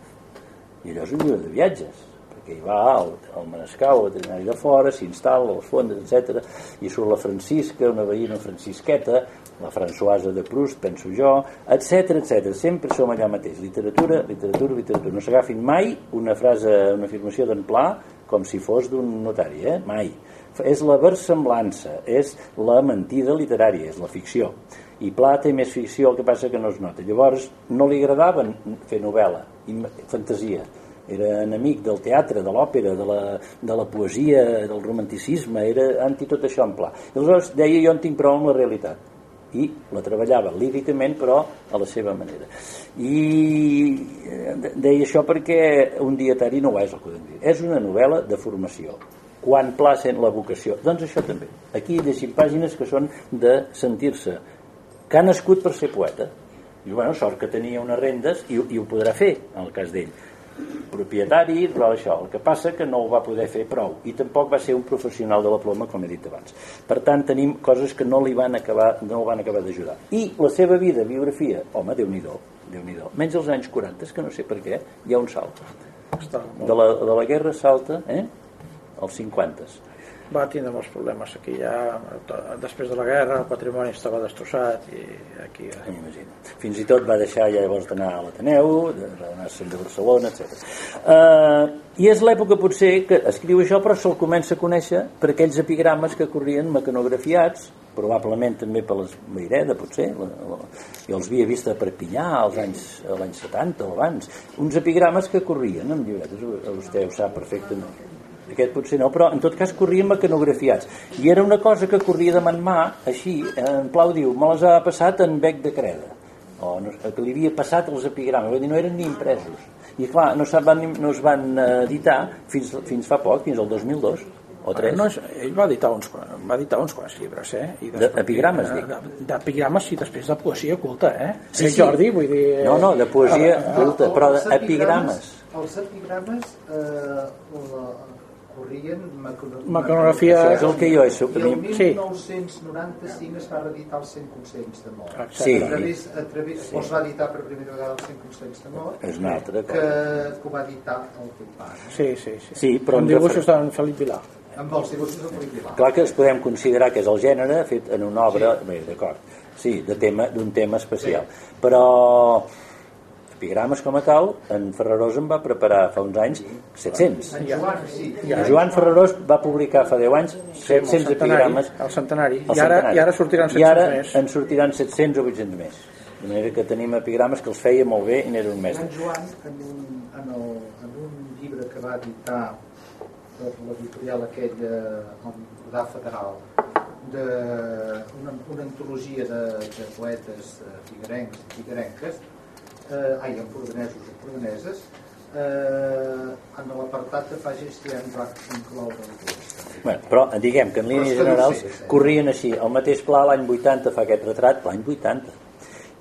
I allò és un llibre de viatges, perquè hi va al, al Manescau, al veterinari de fora, s'instal·la, les fondes, etc. I surt la Francisca, una veïna francisqueta, la Françoise de Proust, penso jo, etc etc. Sempre som allà mateix. Literatura, literatura, literatura. No s'agafin mai una frase, una afirmació d'en Pla com si fos d'un notari, eh? Mai és la versemblança, és la mentida literària, és la ficció. I Pla té més ficció, el que passa que no es nota. Llavors, no li agradava fer novel·la, fantasia. Era enemic del teatre, de l'òpera, de, la, de la poesia, del romanticisme, era anti tot això en Pla. I aleshores deia, jo en tinc prou amb la realitat i la treballava líricament però a la seva manera i deia això perquè un dietari no ho és el que és una novel·la de formació quan placen la vocació. Doncs això també. Aquí llegim pàgines que són de sentir-se que ha nascut per ser poeta. I bueno, sort que tenia unes rendes i, i ho podrà fer, en el cas d'ell. Propietari, però això. El que passa que no ho va poder fer prou i tampoc va ser un professional de la ploma, com he dit abans. Per tant, tenim coses que no li van acabar, no van acabar d'ajudar. I la seva vida, biografia, home, déu nhi déu Menys els anys 40, que no sé per què, hi ha un salt. De la, de la guerra salta, eh? Als 50. va tindre molts problemes aquí ja després de la guerra el patrimoni estava destrossat i aquí ja fins i tot va deixar ja llavors d'anar a l'Ateneu d'anar-se'n de Barcelona etc. Uh, i és l'època potser que escriu això però se'l comença a conèixer per aquells epigrames que corrien mecanografiats probablement també per les Maireda potser la, la, jo els havia vist a Perpinyà als anys, als anys 70 o abans uns epigrames que corrien en llibretes vostè ho sap perfectament aquest potser no, però en tot cas corrien mecanografiats i era una cosa que corria de man mà així, en Plau diu me les ha passat en bec de creda o no, que li havia passat els epigrames vull dir, no eren ni impresos i clar, no, van, no es van editar fins, fins fa poc, fins al 2002 o tres? No, ell va editar uns, va editar uns quants llibres, eh? I D'epigrames, de, dic. D'epigrames i després de poesia culta, eh? Sí, sí. Jordi, vull dir... No, no, de poesia culta, però d'epigrames. Els epigrames eh, corrien mecanografia... Això és el que jo he I el 1995 sí. es va reeditar els 100 consells de mort. Sí. A través, a través, sí. es va editar per primera vegada els 100 consells de mort. És una altra cosa. Que, que ho va editar el teu pare. Sí, sí, sí. sí però amb dibuixos d'en Felip Vilà. Amb els dibuixos de Felip Vilà. Clar que es podem considerar que és el gènere fet en una obra... Sí. Bé, d'acord. Sí, d'un tema, tema especial. Sí. Però epigrames com a tal, en Ferrarós en va preparar fa uns anys 700. En Joan, sí. En Joan Ferrarós va publicar fa 10 anys 700 epigrames. El centenari. I ara, I ara sortiran 700 I ara més. en sortiran 700 o 800 més. De manera que tenim epigrames que els feia molt bé i n'era un mestre. En Joan, en un, en, el, en un llibre que va editar per l'editorial aquell eh, Federal de una, antologia de, de poetes figuerencs i figuerenques eh, ai, empordanesos i empordaneses, eh, en l'apartat de pàgines que ja ens va incloure el Bueno, però diguem que en línies generals sé, corrien així. El mateix pla l'any 80 fa aquest retrat, l'any 80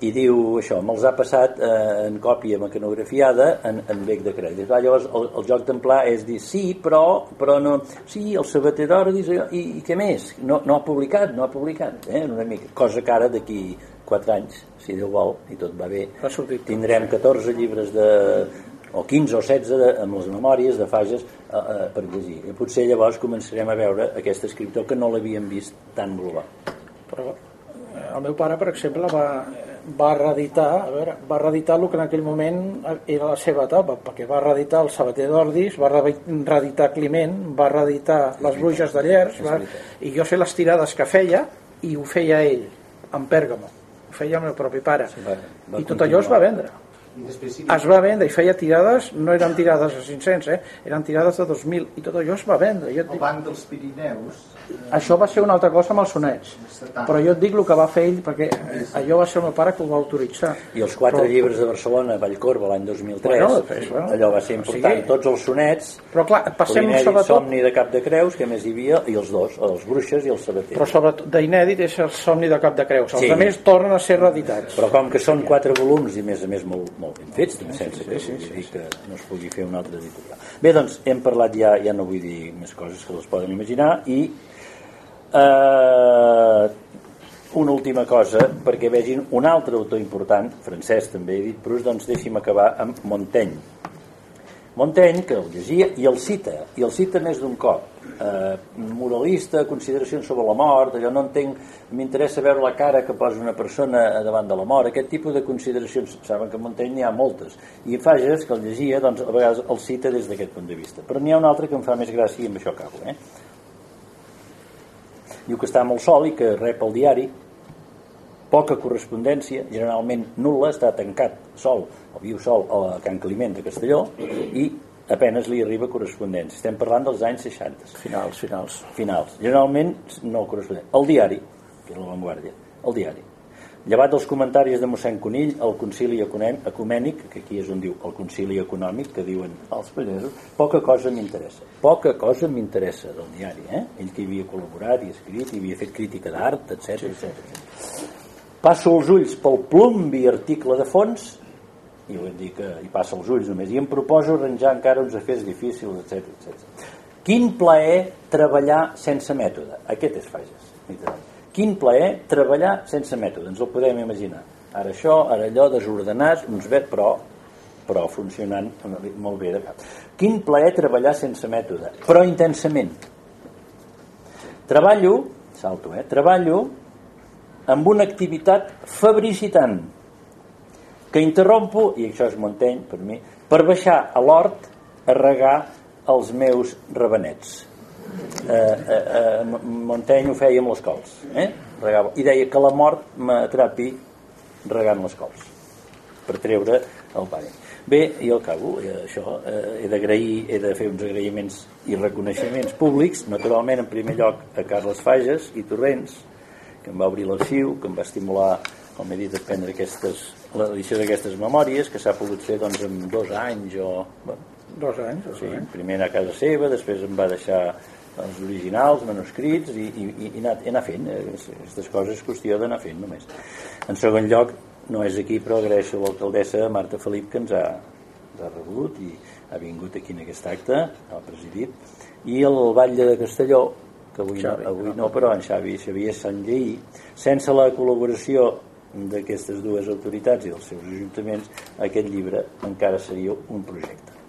i diu això, me'ls ha passat eh, en còpia mecanografiada en, en bec de crèdit. Va, llavors el, el joc d'emplà és dir sí, però, però no, sí, el sabater d'Ordis i, i què més? No, no ha publicat, no ha publicat, eh, una mica, cosa que ara d'aquí 4 anys, si Déu vol, i tot va bé, tindrem 14 llibres de, o 15 o 16 de, amb les memòries de Fages eh, eh, per llegir. I potser llavors començarem a veure aquest escriptor que no l'havíem vist tan global. Però eh, el meu pare, per exemple, va, va reeditar, a veure, va reeditar el que en aquell moment era la seva etapa, perquè va reeditar el Sabater d'Ordis, va reeditar Climent, va reeditar Les Bruixes de Llers, va, i jo sé les tirades que feia, i ho feia ell, en Pèrgamo ho feia el meu propi pare sí, va, va i tot continuar. allò es va vendre sí, es va vendre i feia tirades no eren tirades de 500 eh? eren tirades de 2.000 i tot allò es va vendre jo el Banc dels Pirineus això va ser una altra cosa amb els sonets. Però jo et dic el que va fer ell perquè allò va ser el meu pare que ho va autoritzar. I els quatre però... llibres de Barcelona Vallcorba l'any 2003 bueno, després, bueno, allò va ser important. Sí. tots els sonets però clar, passem sobretot Somni de Cap de Creus que més hi havia i els dos, els Bruixes i els Sabaters però sobretot d'inèdit és el Somni de Cap de Creus. Els sí. altres tornen a ser reeditats. Però com que són quatre volums i més a més molt, molt ben fets també sense que, sí, sí, sí, que no es pugui fer un altre editorial. Bé doncs hem parlat ja, ja no vull dir més coses que les poden imaginar i Eh, una última cosa, perquè vegin un altre autor important, francès també he dit Proust, doncs deixi'm acabar amb Montaigne. Montaigne, que el llegia i el cita, i el cita més d'un cop. Eh, moralista, consideracions sobre la mort, allò no entenc, m'interessa veure la cara que posa una persona davant de la mort, aquest tipus de consideracions, saben que Montaigne n'hi ha moltes, i Fages, que el llegia, doncs a vegades el cita des d'aquest punt de vista. Però n'hi ha un altre que em fa més gràcia i amb això acabo, eh? Diu que està molt sol i que rep el diari poca correspondència, generalment nul·la, està tancat sol, o viu sol a Can Climent de Castelló i apenes li arriba correspondència. Estem parlant dels anys 60. Finals, finals. Finals. Generalment no correspondència. El diari, que és la Vanguardia, el diari. Llevat dels comentaris de mossèn Conill, el concili ecumènic, que aquí és on diu el concili econòmic, que diuen els pallesos, poca cosa m'interessa. Poca cosa m'interessa del diari, eh? Ell que hi havia col·laborat i escrit, i havia fet crítica d'art, etc. etc. Passo els ulls pel plombi article de fons, i vull dir que hi passa els ulls només, i em proposo arranjar encara uns afers difícils, etc etc. Quin plaer treballar sense mètode. Aquest és Fages, literalment Quin plaer treballar sense mètode, ens ho podem imaginar. Ara això, ara allò, desordenat, uns ver, però, però funcionant molt bé de cap. Quin plaer treballar sense mètode, però intensament. treballo salto, eh? treballo amb una activitat fabricitant que interrompo, i això és Monteny per mi, per baixar a l'hort a regar els meus rabanets. Eh, eh, eh, Monteny ho feia amb les cols, eh? Regava. i deia que la mort m'atrapi regant les cols per treure el pare. Bé, i al cabo, eh, això, eh, he d'agrair, he de fer uns agraïments i reconeixements públics, naturalment en primer lloc a Carles Fages i Torrents, que em va obrir l'arxiu, que em va estimular, com he dit, a prendre l'edició d'aquestes memòries, que s'ha pogut fer doncs, en dos anys o... Bueno, dos anys, dos sí, anys. primer a casa seva, després em va deixar els originals, manuscrits i, i, i, anar, anar fent eh, aquestes coses és qüestió d'anar fent només. En segon lloc no és aquí però agraeixo a l'alcaldessa Marta Felip que ens ha, ens ha rebut i ha vingut aquí en aquest acte ha presidit. I el Batlle de Castelló que avui, Xavi, no, avui no però en Xavi Xavier Sant Lleí sense la col·laboració d'aquestes dues autoritats i dels seus ajuntaments aquest llibre encara seria un projecte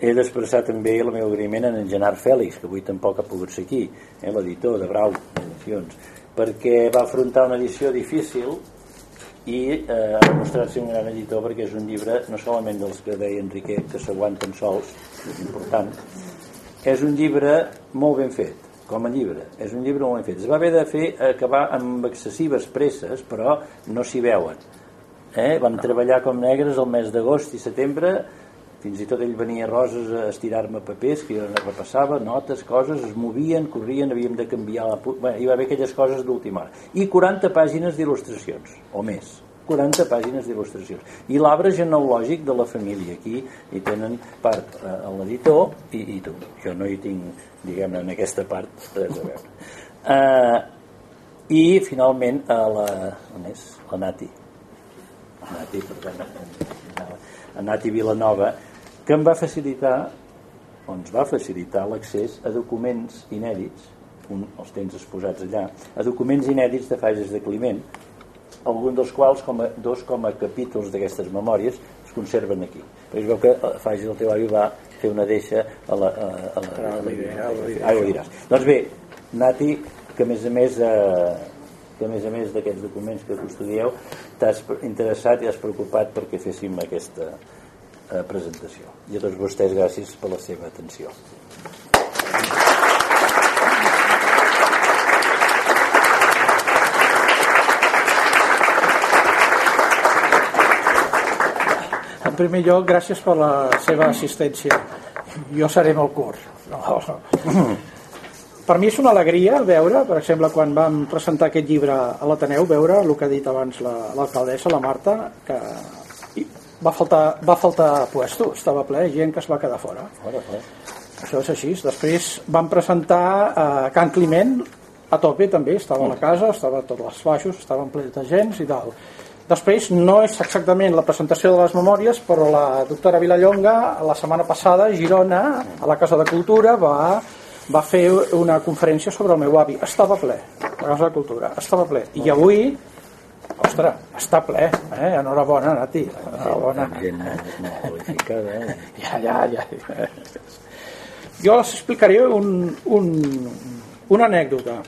he d'expressar també el meu agraïment en Genard Fèlix, que avui tampoc ha pogut ser aquí, eh, l'editor de Brau Edicions, perquè va afrontar una edició difícil i eh, ha demostrat ser un gran editor perquè és un llibre no solament dels que deia Enrique que s'aguanten sols, és important és un llibre molt ben fet com a llibre, és un llibre molt ben fet es va haver de fer acabar amb excessives presses però no s'hi veuen eh? vam treballar com negres el mes d'agost i setembre fins i tot ell venia a Roses a estirar-me papers que jo repassava, notes, coses es movien, corrien, havíem de canviar la... Bé, hi va haver aquelles coses d'última hora. I 40 pàgines d'il·lustracions o més 40 pàgines d'il·lustracions. I l'arbre genealògic de la família aquí hi tenen part eh, l'editor i, i tu, jo no hi tinc diguem en aquesta part res a veure. Eh, i finalment a la, on és? la Nati. Nati, per tant a Nati Vilanova que em va facilitar o ens va facilitar l'accés a documents inèdits un, els tens exposats allà a documents inèdits de Fages de Climent alguns dels quals com a, dos com a capítols d'aquestes memòries es conserven aquí. Però es veu que Fages del teu avi va fer una deixa a la, a, a la, a la, ah, ho diràs doncs bé, Nati que a més a més eh, que a més a més d'aquests documents que custodieu t'has interessat i has preocupat perquè féssim aquesta, eh, presentació. I a tots vostès gràcies per la seva atenció. En primer lloc, gràcies per la seva assistència. Jo seré molt curt. No. Per mi és una alegria veure, per exemple, quan vam presentar aquest llibre a l'Ateneu, veure el que ha dit abans l'alcaldessa, la, la Marta, que va faltar, va faltar puesto, estava ple, gent que es va quedar fora. Fora, fora. Això és així. Després van presentar a eh, Can Climent a tope també, estava a la casa, estava tots els baixos, estaven plens de gent i tal. Després no és exactament la presentació de les memòries, però la doctora Vilallonga la setmana passada a Girona, a la Casa de Cultura, va, va fer una conferència sobre el meu avi. Estava ple, la Casa de Cultura, estava ple. I avui Ostres, està ple, eh? Enhorabona, Nati. Enhorabona. Gent molt qualificada, eh? Ja, ja, ja. Jo els explicaré un, un, una anècdota.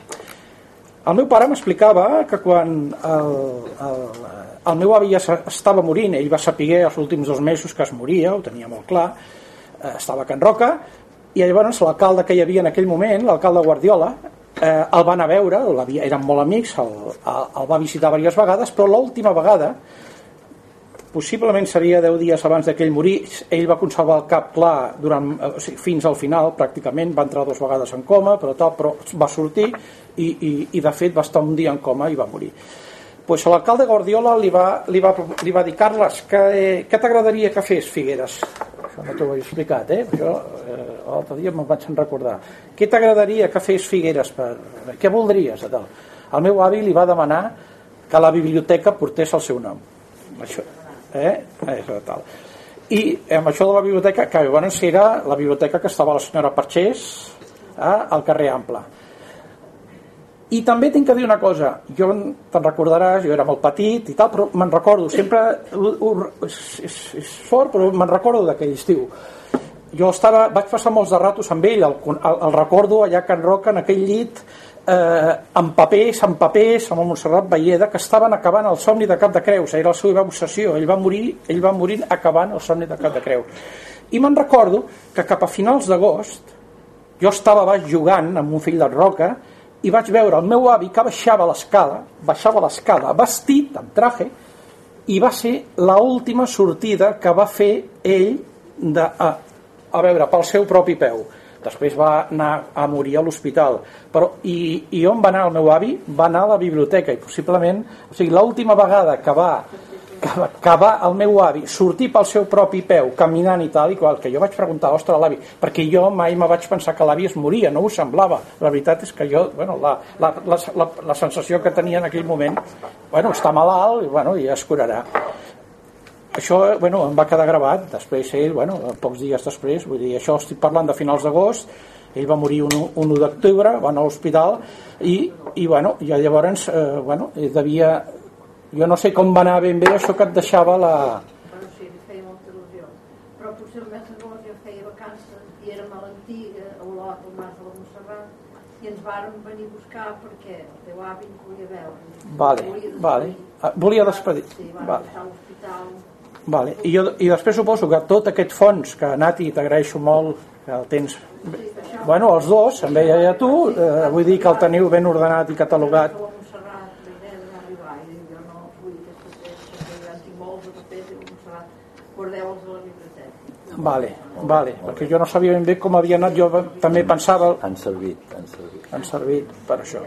El meu pare m'explicava que quan el, el, el meu avi ja estava morint, ell va saber els últims dos mesos que es moria, ho tenia molt clar, eh, estava a Can Roca, i llavors l'alcalde que hi havia en aquell moment, l'alcalde Guardiola, eh, el van a veure, eren molt amics, el, el, el va visitar diverses vegades, però l'última vegada, possiblement seria 10 dies abans que ell morís, ell va conservar el cap clar durant, o sigui, fins al final, pràcticament, va entrar dues vegades en coma, però, tal, però va sortir i, i, i de fet va estar un dia en coma i va morir pues l'alcalde Guardiola li va, li, va, li va dir Carles, què, què t'agradaria que fes Figueres? Això no t'ho he explicat, eh? Això eh, l'altre dia me'n vaig recordar. Què t'agradaria que fes Figueres? Per... Què voldries? Tal? El meu avi li va demanar que la biblioteca portés el seu nom. Això, eh? Això, tal. I amb això de la biblioteca, que llavors era la biblioteca que estava la senyora Parxés eh, al carrer Ample i també tinc que dir una cosa, jo te'n recordaràs, jo era molt petit i tal, però me'n recordo, sempre és, és, és fort, però me'n recordo d'aquell estiu. jo estava, vaig passar molts de ratos amb ell, el, el, el recordo allà a Can Roca, en aquell llit, eh, amb papers, amb papers, amb el Montserrat Valleda, que estaven acabant el somni de Cap de Creus, era la seva obsessió, ell va morir, ell va morir acabant el somni de Cap de Creus. I me'n recordo que cap a finals d'agost, jo estava baix jugant amb un fill de roca i vaig veure el meu avi que baixava l'escala, baixava l'escala vestit, amb traje, i va ser l última sortida que va fer ell de, a, a veure pel seu propi peu després va anar a morir a l'hospital però i, i on va anar el meu avi? va anar a la biblioteca i possiblement o sigui, l'última vegada que va que, va el meu avi sortir pel seu propi peu, caminant i tal i qual, que jo vaig preguntar, ostres, l'avi perquè jo mai me vaig pensar que l'avi es moria no ho semblava, la veritat és que jo bueno, la, la, la, la, la sensació que tenia en aquell moment bueno, està malalt i, bueno, i es curarà. Això bueno, em va quedar gravat. Després ell, bueno, pocs dies després vull dir, això estic parlant de finals d'agost ell va morir un, un 1 d'octubre va anar a l'hospital i, i bueno, ja llavors eh, bueno, devia jo no sé com va anar ben bé això que et deixava la bueno, sí, li feia molta il·lusió però potser el mes d'agost jo feia vacances i érem a l'antiga a Olot, al Mas de la Montserrat i ens vàrem venir a buscar perquè el teu avi ens volia veure vale, volia vale. Ah, volia despedir sí, vale. a l'hospital Vale. I, jo, I després suposo que tot aquest fons, que Nati t'agraeixo molt, que el tens... Bueno, els dos, amb ella i a tu, eh, vull dir que el teniu ben ordenat i catalogat. Vale, vale, perquè jo no sabia ben bé com havia anat, jo també pensava... Han servit, han servit. Han servit per això.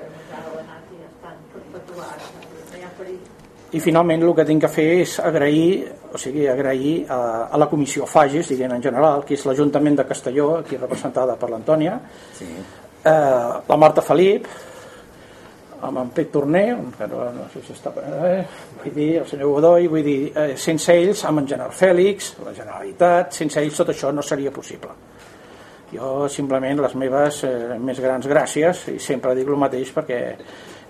i finalment el que tinc que fer és agrair o sigui, agrair a, a la comissió Fages, diguem en general, que és l'Ajuntament de Castelló, aquí representada per l'Antònia, sí. eh, la Marta Felip, amb en Pet Torner, que no, no sé si està, eh, vull dir, el senyor Godoy, vull dir, eh, sense ells, amb en General Fèlix, la Generalitat, sense ells tot això no seria possible. Jo simplement les meves eh, més grans gràcies, i sempre dic el mateix perquè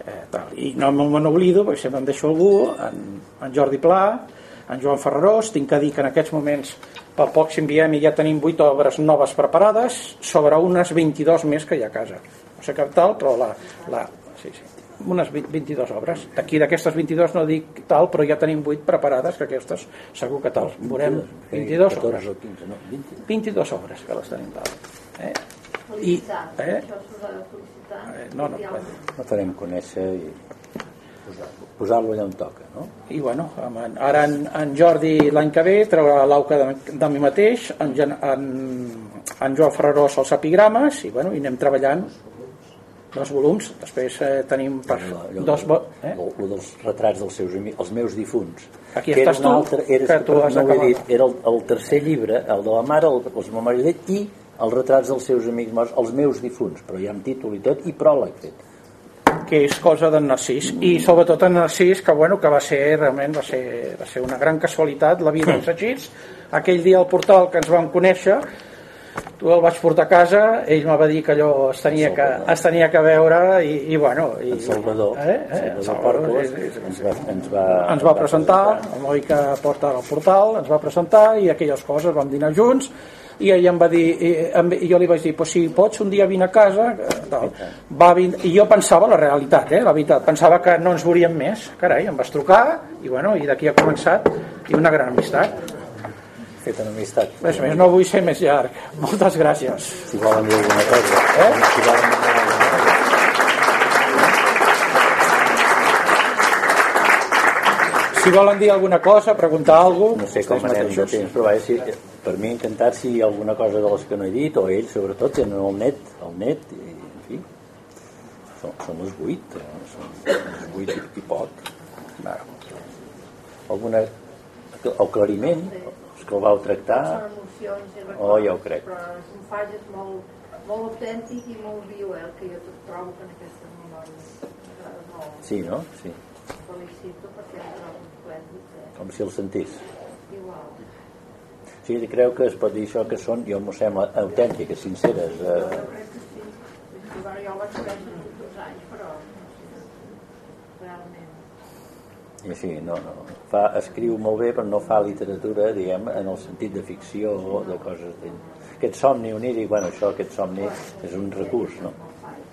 eh, tal. i no me n'oblido perquè sempre em deixo algú en, en Jordi Pla en Joan Ferrarós tinc que dir que en aquests moments pel poc si enviem i ja tenim 8 obres noves preparades sobre unes 22 més que hi ha a casa no sé cap tal però la, la, sí, sí, unes 22 obres. D'aquí d'aquestes 22 no dic tal però ja tenim 8 preparades que aquestes segur que tal. Veurem 22 obres. 22 obres que les tenim tal eh? i eh? Eh, no, no, no. Farem conèixer i posar-lo allà on toca no? i bueno, ara en, en Jordi l'any que ve traurà l'auca de, de mi mateix en, en, en Joan Ferrarós els epigrames i bueno, i anem treballant dos volums després eh, tenim per allò, dos eh? el, el dels retrats dels seus amics els meus difunts aquí estàs tu altre, era, que tu has no dit, era el, el tercer llibre el de la mare, el, els memòries i els retrats dels seus amics morts, els meus difunts, però ja amb títol i tot, i pròleg fet. Que és cosa d'en Narcís. I sobretot en Narcís, que, bueno, que va ser, realment, va ser, va ser una gran casualitat, la vida dels Sagits. Aquell dia al portal que ens vam conèixer, el vaig portar a casa, ell me va dir que allò es tenia, que, es tenia que veure i, i bueno... I, el Salvador, eh? Eh? El Salvador Porcos, ens, va, ens, va, ens va presentar, el noi que porta el portal, ens va presentar i aquelles coses, vam dinar junts, i ell em va dir i, i jo li vaig dir, pues si pots un dia vine a casa eh, tal. Va vin... i jo pensava la realitat, eh, la veritat. Pensava que no ens veuríem més, carai, em vas trucar i bueno, i d'aquí ha començat i una gran amistat fet en amistat. Res més, no vull ser més llarg. Moltes gràcies. Si volen dir alguna cosa. Eh? Si volen dir alguna cosa. Si volen dir alguna cosa, preguntar alguna cosa... No sé com anem de temps, però vaja, si, per mi encantat si alguna cosa de les que no he dit, o ells sobretot tenen el net, el net, i, en fi, són, són les vuit, eh? són les vuit i, i poc. Alguna... El clariment, els que el vau tractar... Són emocions i records, oh, ja ho crec. però és un falles molt, molt autèntic i molt viu, eh, el que jo tot trobo que en aquestes memòries. Molt. Sí, no? Sí. Felicito perquè em trobo esplèndid. Eh? Com si el sentís. Igual. Sí, creu que es pot dir això que són, jo m'ho sembla, autèntiques, sinceres. Eh... Jo crec que sí. Jo ho vaig així, no, no. Fa, escriu molt bé, però no fa literatura, diguem, en el sentit de ficció o de coses... De... Aquest somni oníric, bueno, això, aquest somni és un recurs, no?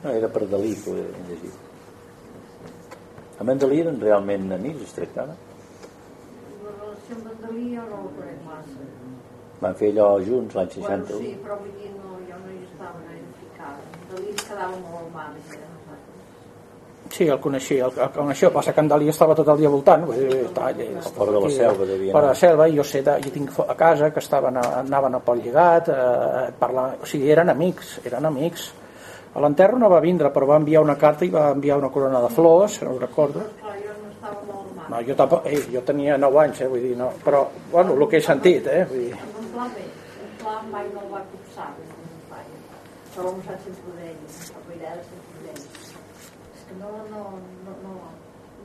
no era per Dalí, llegir. Amb en Dalí eren realment amics, es tractava? La relació amb en Dalí jo no la conec massa. Van fer allò junts l'any 61. Bueno, sí, però vull dir, no, jo no hi estava gaire ficada. Dalí es quedava molt al marge. Sí, el coneixia, el, el coneixia, passa que en Dalí estava tot el dia voltant, vull dir, està, allà, fora de la selva devia fora de la selva, i jo sé, de, jo tinc a casa que estaven a, anaven a Pol Lligat, eh, parlar, o sigui, eren amics, eren amics. A l'enterro no va vindre, però va enviar una carta i va enviar una corona de flors, no ho recordo. No estava molt al marge. No, jo, tampoc, eh, jo tenia 9 anys, eh, vull dir, no, però, bueno, el que he sentit, eh, vull dir, En pla bé, en pla mai no el va copsar, el. Però la mossèn sempre ho deia, el Vaireda sempre ho deia. Que no, no, no, no,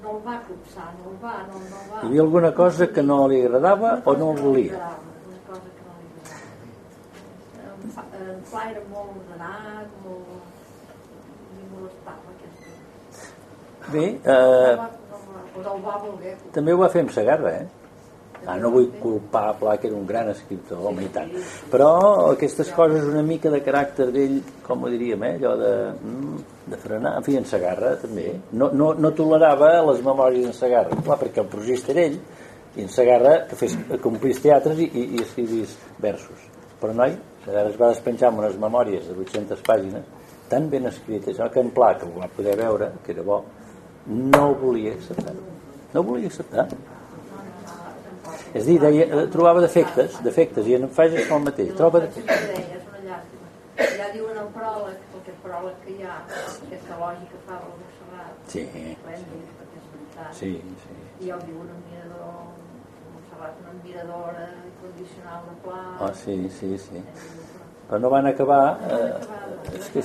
no el va copsar, no el va, no, no el va. Hi havia alguna cosa que no li agradava o no el volia? Una cosa que no li agradava. En fa- En Pla era molt ordenat, molt... Ni molestava aquesta... Bé, No eh, va, no va, no el va voler també ho va fer amb Sagarra, eh? Ah, no vull culpar Pla, que era un gran escriptor, home, i tant. Però aquestes coses una mica de caràcter d'ell, com ho diríem, eh? allò de, mm, de frenar, en fi, en Sagarra també. No, no, no tolerava les memòries d'en Sagarra, clar, perquè el projecte era ell, i en Sagarra que fes, complís teatres i, i, i escrivís versos. Però noi, Sagarra es va despenjar amb unes memòries de 800 pàgines, tan ben escrites, que en Pla, que ho va poder veure, que era bo, no ho volia acceptar. No ho volia acceptar. És a dir, deia, eh, trobava defectes, defectes, i en Fages fa el mateix. Troba. Ja diuen el pròleg, perquè el pròleg que hi ha, aquesta lògica fa del Montserrat, Sí. Sí, sí. I ja ho diuen un mirador, Montserrat una admiradora incondicional de pla. Ah, sí, sí, sí. Però no van acabar... Eh, és que...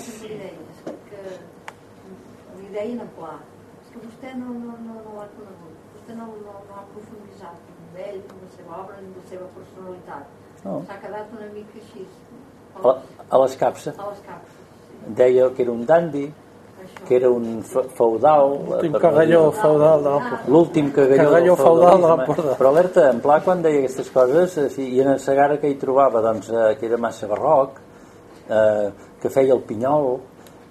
li deien en pla. És que vostè no, no, no, no l'ha conegut. Vostè no, no, no ha profunditzat en ell, en la seva obra, en la seva personalitat. No. S'ha quedat una mica així. A, a l'escapça. A les capses. Deia que era un dandi, que era un fe- feudal... eh, l'últim per no cagalló feudal de l'Empordà. L'últim cagalló, Cagalló feudal de l'Empordà. Però alerta, en Pla quan deia aquestes coses, eh, sí, i en el Sagara que hi trobava, doncs, eh, que era massa barroc, eh, que feia el pinyol,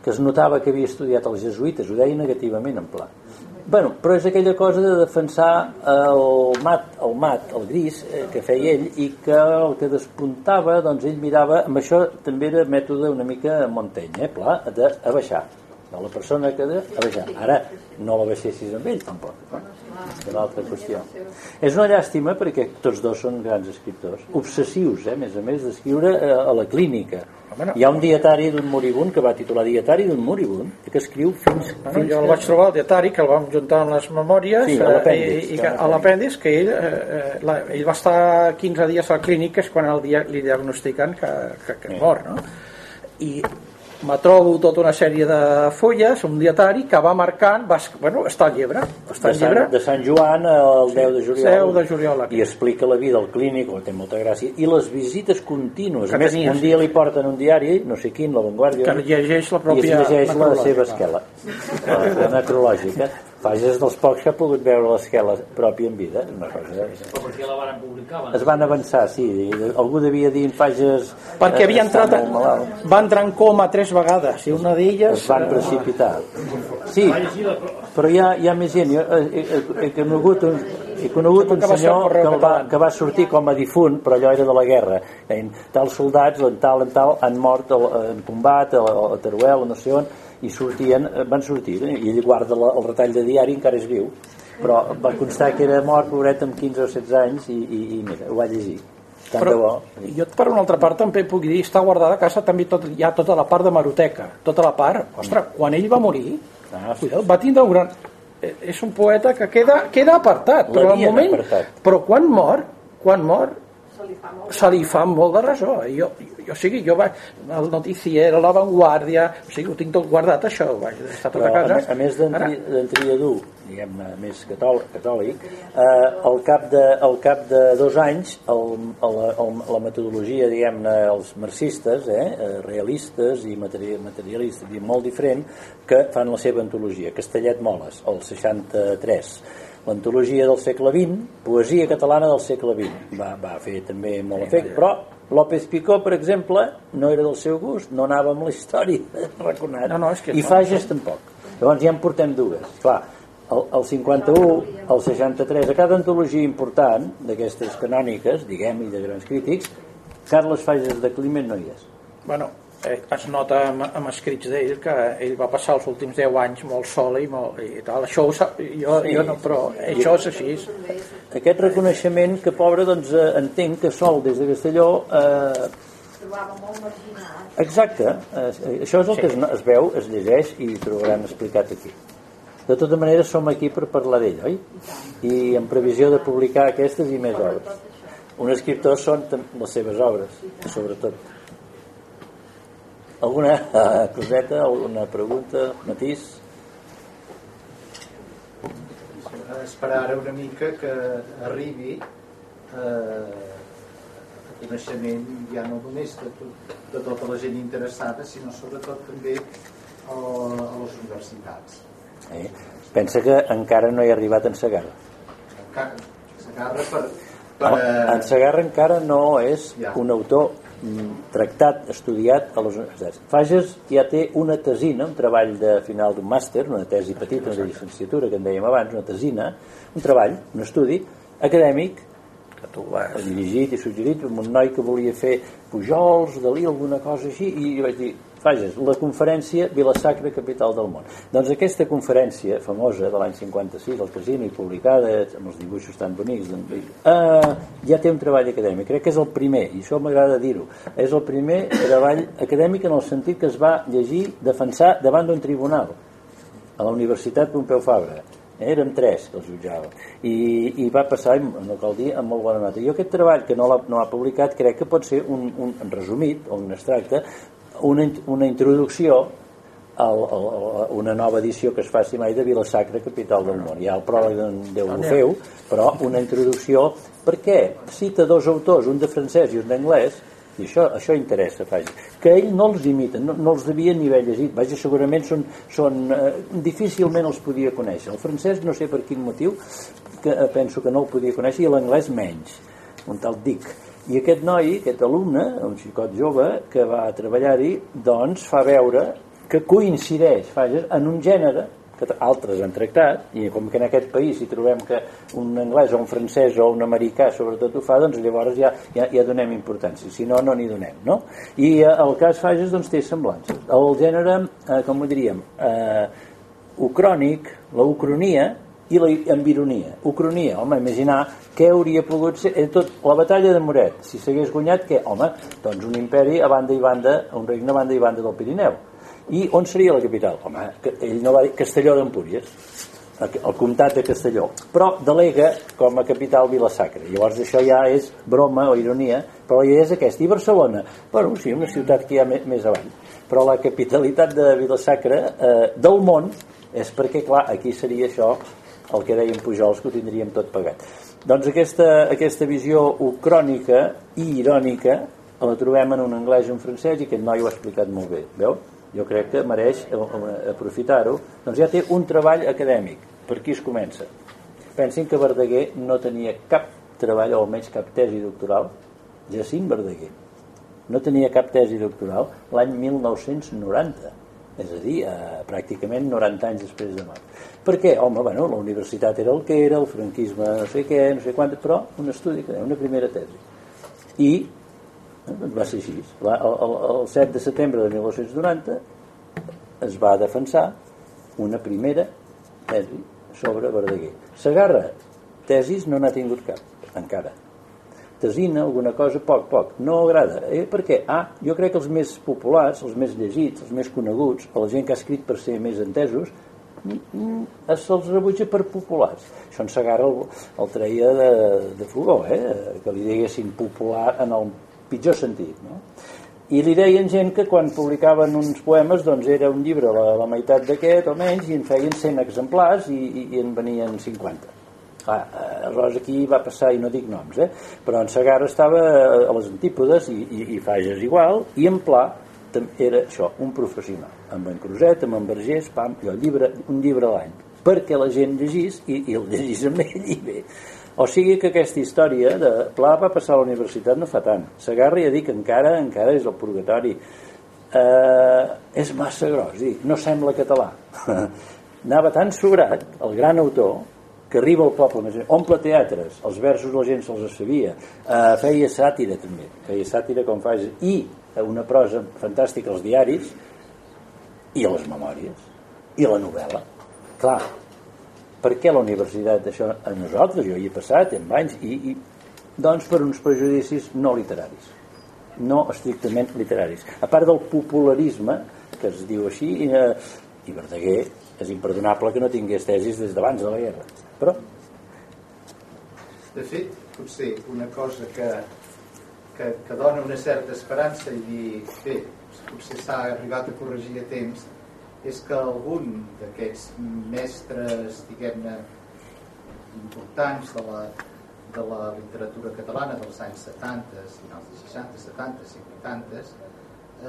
que es notava que havia estudiat els jesuïtes, ho deia negativament en Pla. Bueno, però és aquella cosa de defensar el mat, el mat, el gris, eh, que feia ell, i que el que despuntava, doncs ell mirava, amb això també era mètode una mica Montaigne, eh, Pla, d'abaixar de la persona que de abaixar. Ara no la baixessis amb ell, tampoc. No? És l'altra qüestió. És una llàstima perquè tots dos són grans escriptors, obsessius, eh, a més a més, d'escriure eh, a la clínica. Hi ha un dietari d'un moribund que va titular Dietari d'un moribund, que escriu fins, Bueno, fins jo el vaig trobar al dietari, que el vam juntar amb les memòries, Sí, a eh, i, i a l'apèndix, que ell, eh, eh, la, ell va estar 15 dies a la clínica, és quan el dia, li diagnostiquen que, que, que mor, no? I me trobo tota una sèrie de fulles, un dietari que va marcant, va, bueno, està al llibre, està de Sant, llibre, de Sant Joan al 10 de juliol, 10 de juliol, aquí. i explica la vida al clínic, oh, té molta gràcia, i les visites contínues. Que A més, tenia, un dia li porten un diari, no sé quin, La Vanguardia, que llegeix la i es pròpia llegeix la necrològica. seva esquela, la, la necrològica. Fages dels pocs que ha pogut veure l'esquela pròpia en vida. Una cosa... Però per què la van publicar? Es van avançar, sí. Algú devia dir en Fages... Perquè havia eh, està entrat, va entrar en coma tres vegades, i una d'elles... Es van eh, precipitar. Sí, però hi ha, hi ha més gent. Jo he, he, he conegut un, he conegut un senyor que, va, que va sortir com a difunt, però allò era de la guerra. Deien, tals soldats, en tal, en tal, han mort en combat, a, a Teruel, no sé on, i sortien, eh, van sortir, eh, i ell guarda la, el retall de diari, encara és viu, però va constar que era mort, pobret, amb 15 o 16 anys, i, i, i mira, ho va llegir. Tant de bo. Però jo per una altra part també puc dir, està guardada a casa també tot, hi ha tota la part de Maroteca, tota la part, ostres, quan ell va morir, Ah, cuidado, va tindre un gran... eh, És un poeta que queda, queda apartat, però al moment... apartat. Però quan mor, quan mor, Se li fa molt de resó. Jo, jo, o sigui, jo vaig, el noticiero, la vanguardia, o sigui, ho tinc tot guardat, això, vaig estar tot a casa. a, a més d'en Triadú, diguem-ne, més catòlic, catòlic eh, al, cap de, al cap de dos anys el, el, el, la metodologia, diguem-ne, els marxistes, eh, eh, realistes i materi, materialistes, i molt diferent, que fan la seva antologia, Castellet Moles, el 63. L'antologia del segle XX, poesia catalana del segle XX. Va, va fer també molt efecte, però López Picó, per exemple, no era del seu gust, no anava amb la història raconat, No, no, és que i no. Fages tampoc. Llavors ja en portem dues. Clar, el, el 51, el 63, a cada antologia important d'aquestes canòniques, diguem, i de grans crítics, Carles Fages de Climent no hi és. Bueno, eh, es nota amb, amb escrits d'ell que ell va passar els últims 10 anys molt sol i, molt, i tal. Això ho sap, jo, Sí. jo no, però això és així. Aquest reconeixement que, pobre, doncs, eh, entenc que sol des de Castelló eh. Exacte, eh, això és el que es, es veu, es llegeix i trobarem explicat aquí. De tota manera som aquí per parlar d'ell, oi? I en previsió de publicar aquestes i més obres. Un escriptor són les seves obres, sobretot. Alguna eh, coseta, alguna pregunta, matís? esperar ara una mica que arribi eh, el coneixement ja no només de, tot, de tota la gent interessada, sinó sobretot també a, a les universitats. Eh? Pensa que encara no hi ha arribat en Segarra. Encara s'agarra per, per eh, en Segarra encara no és Ja. un autor tractat, estudiat a les universitats. Fages ja té una tesina, un treball de final d'un màster, una tesi petita, una llicenciatura que en dèiem abans, una tesina, un treball, un estudi acadèmic Que tu vas... dirigit i suggerit per un noi que volia fer Pujols, Dalí, alguna cosa així, i jo vaig dir, Fages, la conferència Vilasacra, capital del món. Doncs aquesta conferència famosa de l'any 56, al casino i publicada, amb els dibuixos tan bonics, Vic, eh, ja té un treball acadèmic. Crec que és el primer, i això m'agrada dir-ho, és el primer treball acadèmic en el sentit que es va llegir, defensar davant d'un tribunal a la Universitat Pompeu Fabra. Eh, Érem tres que els jutjava. I, I va passar, no cal dir, amb molt bona nota. Jo aquest treball, que no l'ha no l'ha publicat, crec que pot ser un, un resumit, o un extracte, una, una introducció al, al, a una nova edició que es faci mai de Vilasacra, capital del món. Ja el pròleg d'en Déu ho feu, però una introducció... Per què? Cita dos autors, un de francès i un d'anglès, i això, això interessa, vaja. Que ell no els imita, no, no els devia ni haver llegit. Vaja, segurament són, són, eh, difícilment els podia conèixer. El francès, no sé per quin motiu, que eh, penso que no el podia conèixer, i l'anglès menys, un tal Dick. I aquest noi, aquest alumne, un xicot jove, que va treballar-hi, doncs fa veure que coincideix, vaja, en un gènere que altres han tractat, i com que en aquest país hi trobem que un anglès o un francès o un americà sobretot ho fa, doncs llavors ja, ja, ja donem importància, si no, no n'hi donem, no? I eh, el cas Fages doncs té semblances. El gènere, eh, com ho diríem, eh, ucrònic, la ucronia i la environia. Ucronia, home, imaginar què hauria pogut ser eh, tot, la batalla de Moret, si s'hagués guanyat, què? Home, doncs un imperi a banda i banda, un regne a banda i banda del Pirineu. I on seria la capital? Home, que ell no va dir Castelló d'Empúries, el comtat de Castelló, però delega com a capital Vilasacra. Llavors això ja és broma o ironia, però la idea és aquesta. I Barcelona? Bueno, sí, una ciutat que hi ha més avall. Però la capitalitat de Vilasacra eh, del món és perquè, clar, aquí seria això el que deien Pujols, que ho tindríem tot pagat. Doncs aquesta, aquesta visió ucrònica i irònica la trobem en un anglès i un francès i aquest noi ho ha explicat molt bé, veu? Jo crec que mereix aprofitar-ho. Doncs ja té un treball acadèmic. Per qui es comença? Pensin que Verdaguer no tenia cap treball, o almenys cap tesi doctoral, Jacint Verdaguer. No tenia cap tesi doctoral l'any 1990 és a dir, eh, pràcticament 90 anys després de mort. Per què? Home, bueno, la universitat era el que era, el franquisme no sé què, no sé quant, però un estudi, una primera tesi. I eh, va ser així. La, el, el, el 7 de setembre de 1990 es va defensar una primera tesi sobre Verdaguer. Segarra, tesis no n'ha tingut cap, encara tesina, alguna cosa, poc, poc. No agrada. Eh? Per què? Ah, jo crec que els més populars, els més llegits, els més coneguts, o la gent que ha escrit per ser més entesos, se'ls rebutja per populars. Això en Segarra el, el treia de, de fogó, eh? que li diguessin popular en el pitjor sentit. No? I li deien gent que quan publicaven uns poemes doncs era un llibre la, la meitat d'aquest o menys i en feien 100 exemplars i, i, i en venien 50. Clar, aleshores aquí va passar, i no dic noms, eh? però en Segarra estava a les antípodes i, i, i Fages igual, i en Pla era això, un professional, amb en Cruzet, amb en Vergés, pam, i el llibre, un llibre a l'any, perquè la gent llegís i, i el llegís amb ell i bé o sigui que aquesta història de Pla va passar a la universitat no fa tant. Sagarra ja dic encara, encara és el purgatori. Eh, és massa gros, dic, no sembla català. Anava tan sobrat, el gran autor, que arriba al poble, omple teatres, els versos la gent se'ls sabia, eh, feia sàtira també, feia sàtira com fas, i una prosa fantàstica als diaris, i a les memòries, i a la novel·la. Clar, per què la universitat això a nosaltres, jo hi he passat en anys i, i doncs per uns prejudicis no literaris. No estrictament literaris. A part del popularisme que es diu així i, eh, i Verdaguer és imperdonable que no tingués tesis des d'abans de la guerra però de fet potser una cosa que, que, que dona una certa esperança i dir, bé, potser s'ha arribat a corregir a temps és que algun d'aquests mestres, diguem-ne, importants de la, de la literatura catalana dels anys 70, finals de 60, 70, 50,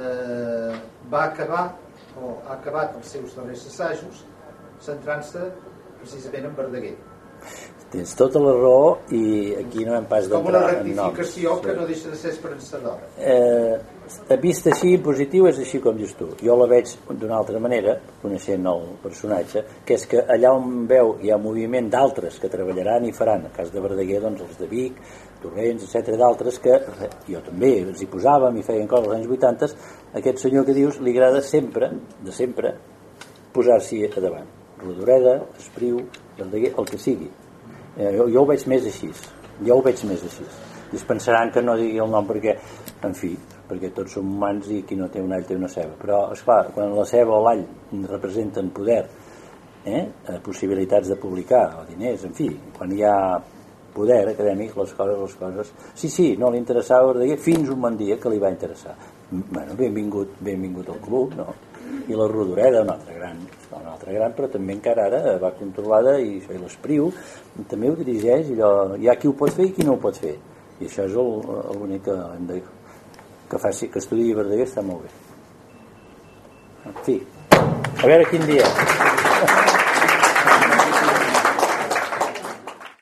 eh, va acabar o ha acabat els seus darrers assajos centrant-se precisament en Verdaguer Tens tota la raó i aquí no hem pas d'entrar Com una rectificació que no deixa de ser esperançadora. Eh, vist així positiu és així com dius tu. Jo la veig d'una altra manera, coneixent el personatge, que és que allà on veu hi ha moviment d'altres que treballaran i faran, a cas de Verdaguer, doncs els de Vic, Torrents, etc d'altres que jo també els hi posàvem i feien coses als anys 80, aquest senyor que dius li agrada sempre, de sempre, posar-s'hi a davant. Rodoreda, Espriu, Verdaguer, el que sigui Eh, jo, jo ho veig més així. Jo ho veig més així. I es pensaran que no digui el nom perquè, en fi, perquè tots som humans i qui no té un all té una ceba. Però, és clar quan la ceba o l'all representen poder, eh, eh, possibilitats de publicar, o diners, en fi, quan hi ha poder acadèmic, les coses, les coses... Sí, sí, no li interessava Verdaguer fins un bon dia que li va interessar. Bueno, benvingut, benvingut al club, no? I la Rodoreda, una altra gran, una altra gran, però també encara ara va controlada i, i l'Espriu també ho dirigeix allò, hi ha qui ho pot fer i qui no ho pot fer. I això és l'únic que hem de que faci, que estudi Verdaguer està molt bé. En fi, a veure quin dia